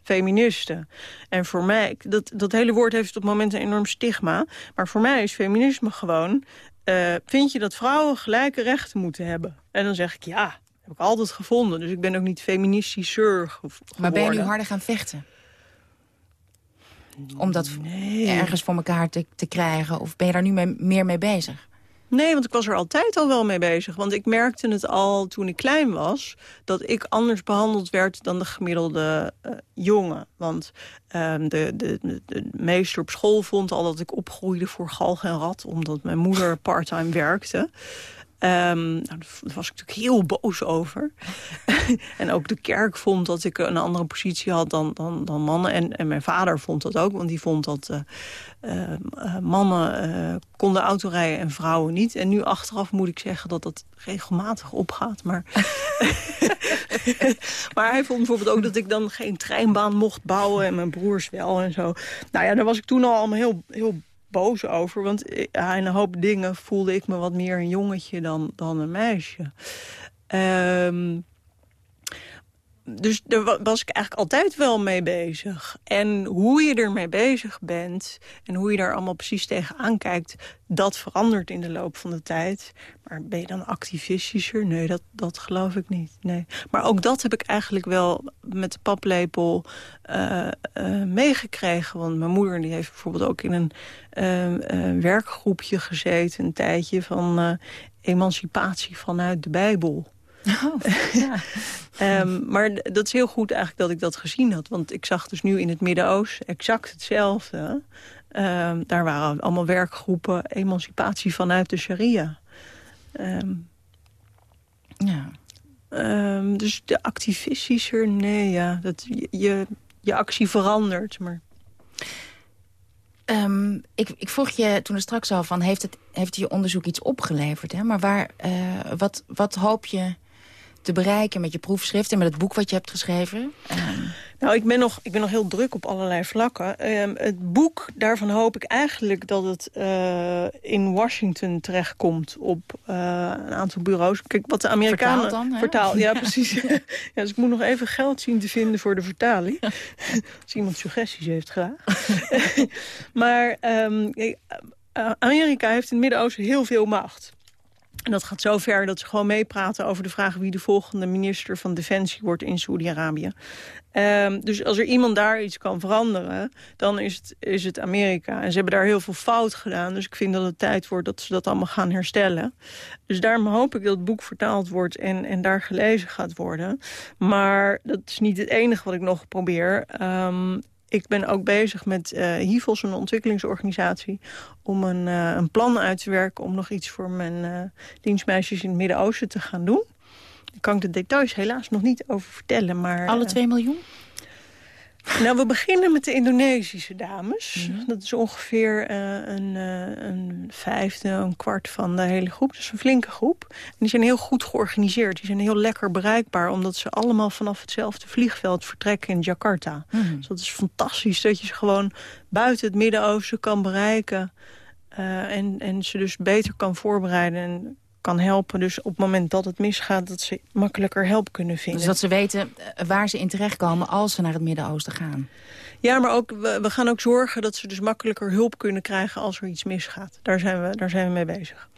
feministen. En voor mij, dat, dat hele woord heeft op het moment een enorm stigma... maar voor mij is feminisme gewoon... Uh, vind je dat vrouwen gelijke rechten moeten hebben? En dan zeg ik ja, heb ik altijd gevonden. Dus ik ben ook niet feministischer geworden. Maar ben je nu harder gaan vechten? Om dat nee. ergens voor elkaar te, te krijgen? Of ben je daar nu mee, meer mee bezig? Nee, want ik was er altijd al wel mee bezig. Want ik merkte het al toen ik klein was... dat ik anders behandeld werd dan de gemiddelde uh, jongen. Want de, de, de, de, meester op school vond al dat ik opgroeide voor galg en rat... omdat mijn moeder parttime werkte. Um, nou, daar was ik natuurlijk heel boos over. en ook de kerk vond dat ik een andere positie had dan, dan, dan mannen. En, en mijn vader vond dat ook, want die vond dat uh, uh, mannen uh, konden autorijden en vrouwen niet. En nu achteraf moet ik zeggen dat dat regelmatig opgaat. Maar, maar hij vond bijvoorbeeld ook dat ik dan geen treinbaan mocht bouwen... en mijn broers wel en zo. Nou ja, daar was ik toen al allemaal heel... heel boos over. Want ja, in een hoop dingen voelde ik me wat meer een jongetje dan, dan een meisje. Um, dus daar was ik eigenlijk altijd wel mee bezig. En hoe je ermee bezig bent en hoe je daar allemaal precies tegenaan kijkt... dat verandert in de loop van de tijd. Maar ben je dan activistischer? Nee, dat, dat geloof ik niet. Nee. Maar ook dat heb ik eigenlijk wel met de paplepel uh, uh, meegekregen. Want mijn moeder die heeft bijvoorbeeld ook in een uh, werkgroepje gezeten... een tijdje van emancipatie vanuit de Bijbel... Oh, ja. um, maar dat is heel goed eigenlijk dat ik dat gezien had. Want ik zag dus nu in het Midden-Oosten exact hetzelfde. Um, daar waren allemaal werkgroepen, emancipatie vanuit de sharia. Um, ja. dus de activistischer, nee, ja. Dat, je, je actie verandert, maar... Um, ik, ik, vroeg je toen er straks al van, heeft, het, heeft je onderzoek iets opgeleverd? Hè? Maar waar, uh, wat, wat hoop je te bereiken met je proefschrift en met het boek wat je hebt geschreven? Um... Nou, ik ben, nog, ik ben nog heel druk op allerlei vlakken. Um, het boek, daarvan hoop ik eigenlijk dat het uh, in Washington terechtkomt op uh, een aantal bureaus. Kijk, wat de Amerikanen... Dan, Vertaal, ja, precies. ja, dus ik moet nog even geld zien te vinden voor de vertaling. Als iemand suggesties heeft, graag. maar um, Amerika heeft in het Midden-Oosten heel veel macht. En dat gaat zo ver dat ze gewoon meepraten over de vraag... wie de volgende minister van Defensie wordt in Saoedi-Arabië. Um, dus als er iemand daar iets kan veranderen, dan is het, is het Amerika. En ze hebben daar heel veel fout gedaan. Dus ik vind dat het tijd wordt dat ze dat allemaal gaan herstellen. Dus daarom hoop ik dat het boek vertaald wordt en, en daar gelezen gaat worden. Maar dat is niet het enige wat ik nog probeer. Um, ik ben ook bezig met uh, HIVOS, een ontwikkelingsorganisatie... om een, uh, een, plan uit te werken om nog iets voor mijn uh, dienstmeisjes in het Midden-Oosten te gaan doen. Daar kan ik de details helaas nog niet over vertellen. Maar, Alle 2 miljoen? Nou, we beginnen met de Indonesische dames. Mhm. Dat is ongeveer uh, een, uh, een, vijfde, een kwart van de hele groep. Dus een flinke groep. En die zijn heel goed georganiseerd. Die zijn heel lekker bereikbaar... omdat ze allemaal vanaf hetzelfde vliegveld vertrekken in Jakarta. Mhm. Dus dat is fantastisch dat je ze gewoon buiten het Midden-Oosten kan bereiken... Uh, en, en ze dus beter kan voorbereiden en kan helpen. Dus op het moment dat het misgaat, dat ze makkelijker help kunnen vinden. Dus dat ze weten eh, waar ze in terechtkomen als ze naar het Midden-Oosten gaan. Ja, maar ook, we, we, gaan ook zorgen dat ze dus makkelijker hulp kunnen krijgen als er iets misgaat. Daar zijn we, daar zijn we mee bezig.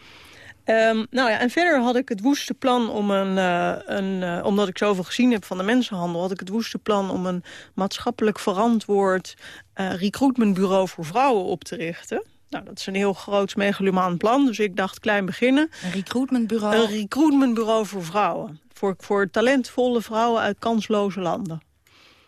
Um, nou ja, en verder had ik het woeste plan om een, uh, een uh, omdat ik zoveel gezien heb van de mensenhandel, had ik het woeste plan om een maatschappelijk verantwoord uh, recruitmentbureau voor vrouwen op te richten. Nou, dat is een heel groot megalomaan plan, dus ik dacht klein beginnen. Een recruitmentbureau? Een recruitmentbureau voor vrouwen. Voor, voor talentvolle vrouwen uit kansloze landen.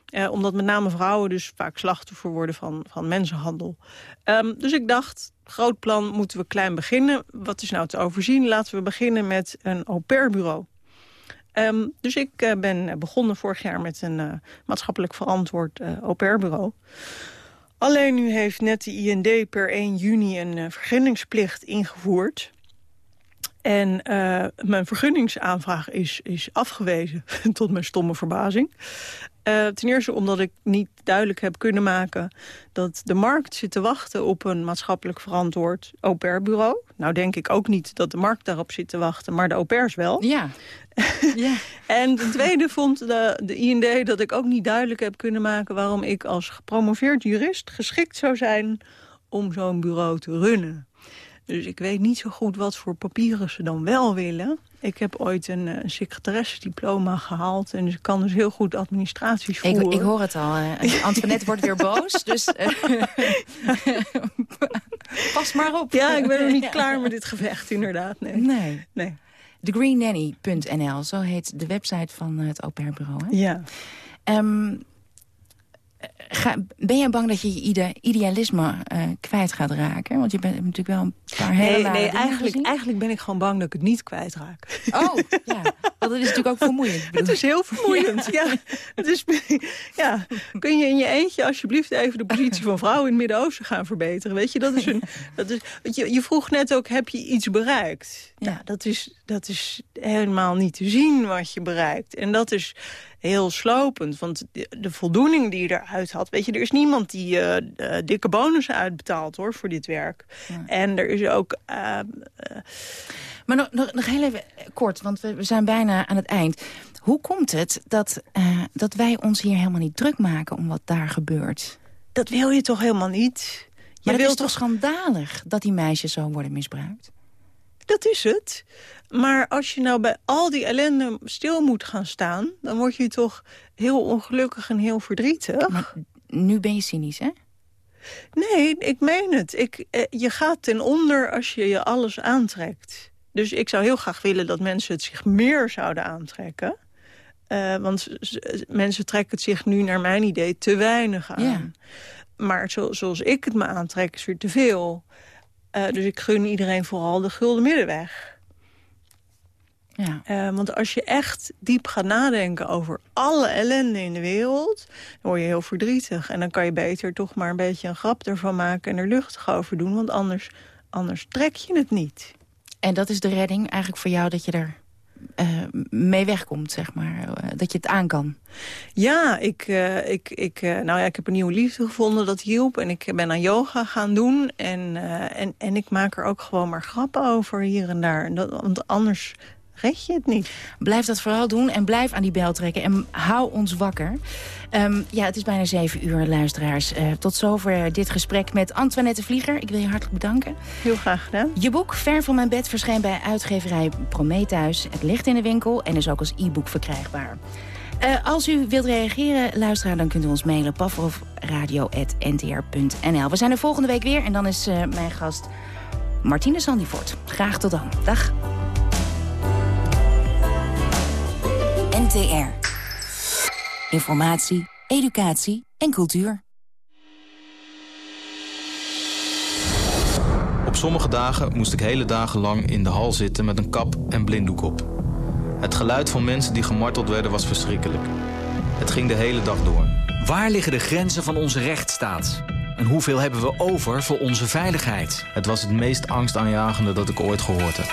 Eh, omdat met name vrouwen dus vaak slachtoffer worden van, van mensenhandel. Um, dus ik dacht, groot plan, moeten we klein beginnen. Wat is nou te overzien? Laten we beginnen met een au pair bureau. Um, dus ik uh, ben begonnen vorig jaar met een uh, maatschappelijk verantwoord uh, au pair bureau. Alleen nu heeft net de IND per 1 juni een uh, vergunningsplicht ingevoerd. En uh, mijn vergunningsaanvraag is, is afgewezen, tot mijn stomme verbazing. Uh, ten eerste omdat ik niet duidelijk heb kunnen maken... dat de markt zit te wachten op een maatschappelijk verantwoord au pair bureau. Nou denk ik ook niet dat de markt daarop zit te wachten, maar de au pairs wel. Ja. ja. en ten tweede vond de, de IND dat ik ook niet duidelijk heb kunnen maken... waarom ik als gepromoveerd jurist geschikt zou zijn om zo'n bureau te runnen. Dus ik weet niet zo goed wat voor papieren ze dan wel willen. Ik heb ooit een, een secretaresse-diploma gehaald. En ik kan dus heel goed administraties voeren. Ik, ik hoor het al. Uh, Antoinette wordt weer boos. Dus uh, pas maar op. Ja, ik ben nog niet klaar met dit gevecht, inderdaad. Nee. nee. nee. TheGreenNanny.nl, zo heet de website van het au pair bureau. Hè? Ja. Um, Ga, ben jij bang dat je je idealisme uh, kwijt gaat raken? Want je bent natuurlijk wel een paar hele Nee, nee eigenlijk, eigenlijk ben ik gewoon bang dat ik het niet kwijtraak. Oh, ja. Want dat is natuurlijk ook vermoeiend. Het is heel vermoeiend, ja. Het is, ja. Kun je in je eentje alsjeblieft even de positie van vrouwen in het Midden-Oosten gaan verbeteren? Weet je, dat is een... Dat is, je, je vroeg net ook, heb je iets bereikt? Ja, nou, dat is, dat is helemaal niet te zien wat je bereikt. En dat is heel slopend. Want de, voldoening die je eruit had... Weet je, er is niemand die uh, dikke bonussen uitbetaalt hoor, voor dit werk. Ja. En er is ook... Uh, maar nog, nog, nog, heel even kort, want we, we, zijn bijna aan het eind. Hoe komt het dat, dat wij ons hier helemaal niet druk maken om wat daar gebeurt? Dat wil je toch helemaal niet? Je maar het is toch schandalig dat die meisjes zo worden misbruikt? Dat is het. Maar als je nou bij al die ellende stil moet gaan staan... dan word je toch heel ongelukkig en heel verdrietig. Maar nu ben je cynisch, hè? Nee, ik meen het. Ik, eh, je gaat ten onder als je je alles aantrekt. Dus ik zou heel graag willen dat mensen het zich meer zouden aantrekken. Uh, want mensen trekken het zich nu, naar mijn idee, te weinig aan. Ja. Maar zo, zoals ik het me aantrek, is weer te veel. Uh, dus ik gun iedereen vooral de gulden middenweg. Ja. Uh, want als je echt diep gaat nadenken over alle ellende in de wereld... dan word je heel verdrietig. En dan kan je beter toch maar een beetje een grap ervan maken... en er luchtig over doen, want anders, anders trek je het niet. En dat is de redding eigenlijk voor jou dat je er mee wegkomt, zeg maar. Uh, dat je het aan kan. Ja, ik, uh, ik, ik, nou ja, ik heb een nieuwe liefde gevonden dat hielp. En ik ben aan yoga gaan doen. En, en, en ik maak er ook gewoon maar grappen over hier en daar. Dat, want anders red je het niet. Blijf dat vooral doen en blijf aan die bel trekken. En hou ons wakker. Um, ja, het is bijna zeven uur, luisteraars. Uh, tot zover dit gesprek met Antoinette Vlieger. Ik wil je hartelijk bedanken. Heel graag gedaan. Je boek Ver van mijn bed verscheen bij uitgeverij Prometheus. Het ligt in de winkel en is ook als e-book verkrijgbaar. Uh, als u wilt reageren, luisteraar, dan kunt u ons mailen... pavlovradio.ntr.nl. We zijn er volgende week weer en dan is uh, mijn gast Martine Sandifort. Graag tot dan. Dag. NTR. Informatie, educatie en cultuur. Op sommige dagen moest ik hele dagen lang in de hal zitten met een kap en blinddoek op. Het geluid van mensen die gemarteld werden was verschrikkelijk. Het ging de hele dag door. Waar liggen de grenzen van onze rechtsstaat? En hoeveel hebben we over voor onze veiligheid? Het was het meest angstaanjagende dat ik ooit gehoord heb.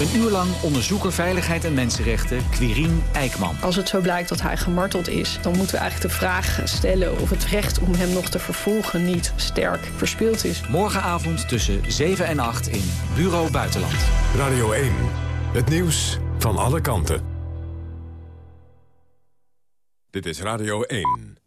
Een uur lang onderzoeker veiligheid en mensenrechten, Quirine Eikman. Als het zo blijkt dat hij gemarteld is... dan moeten we eigenlijk de vraag stellen of het recht om hem nog te vervolgen... niet sterk verspeeld is. Morgenavond tussen 7 en 8 in Bureau Buitenland. Radio 1, het nieuws van alle kanten. Dit is Radio 1.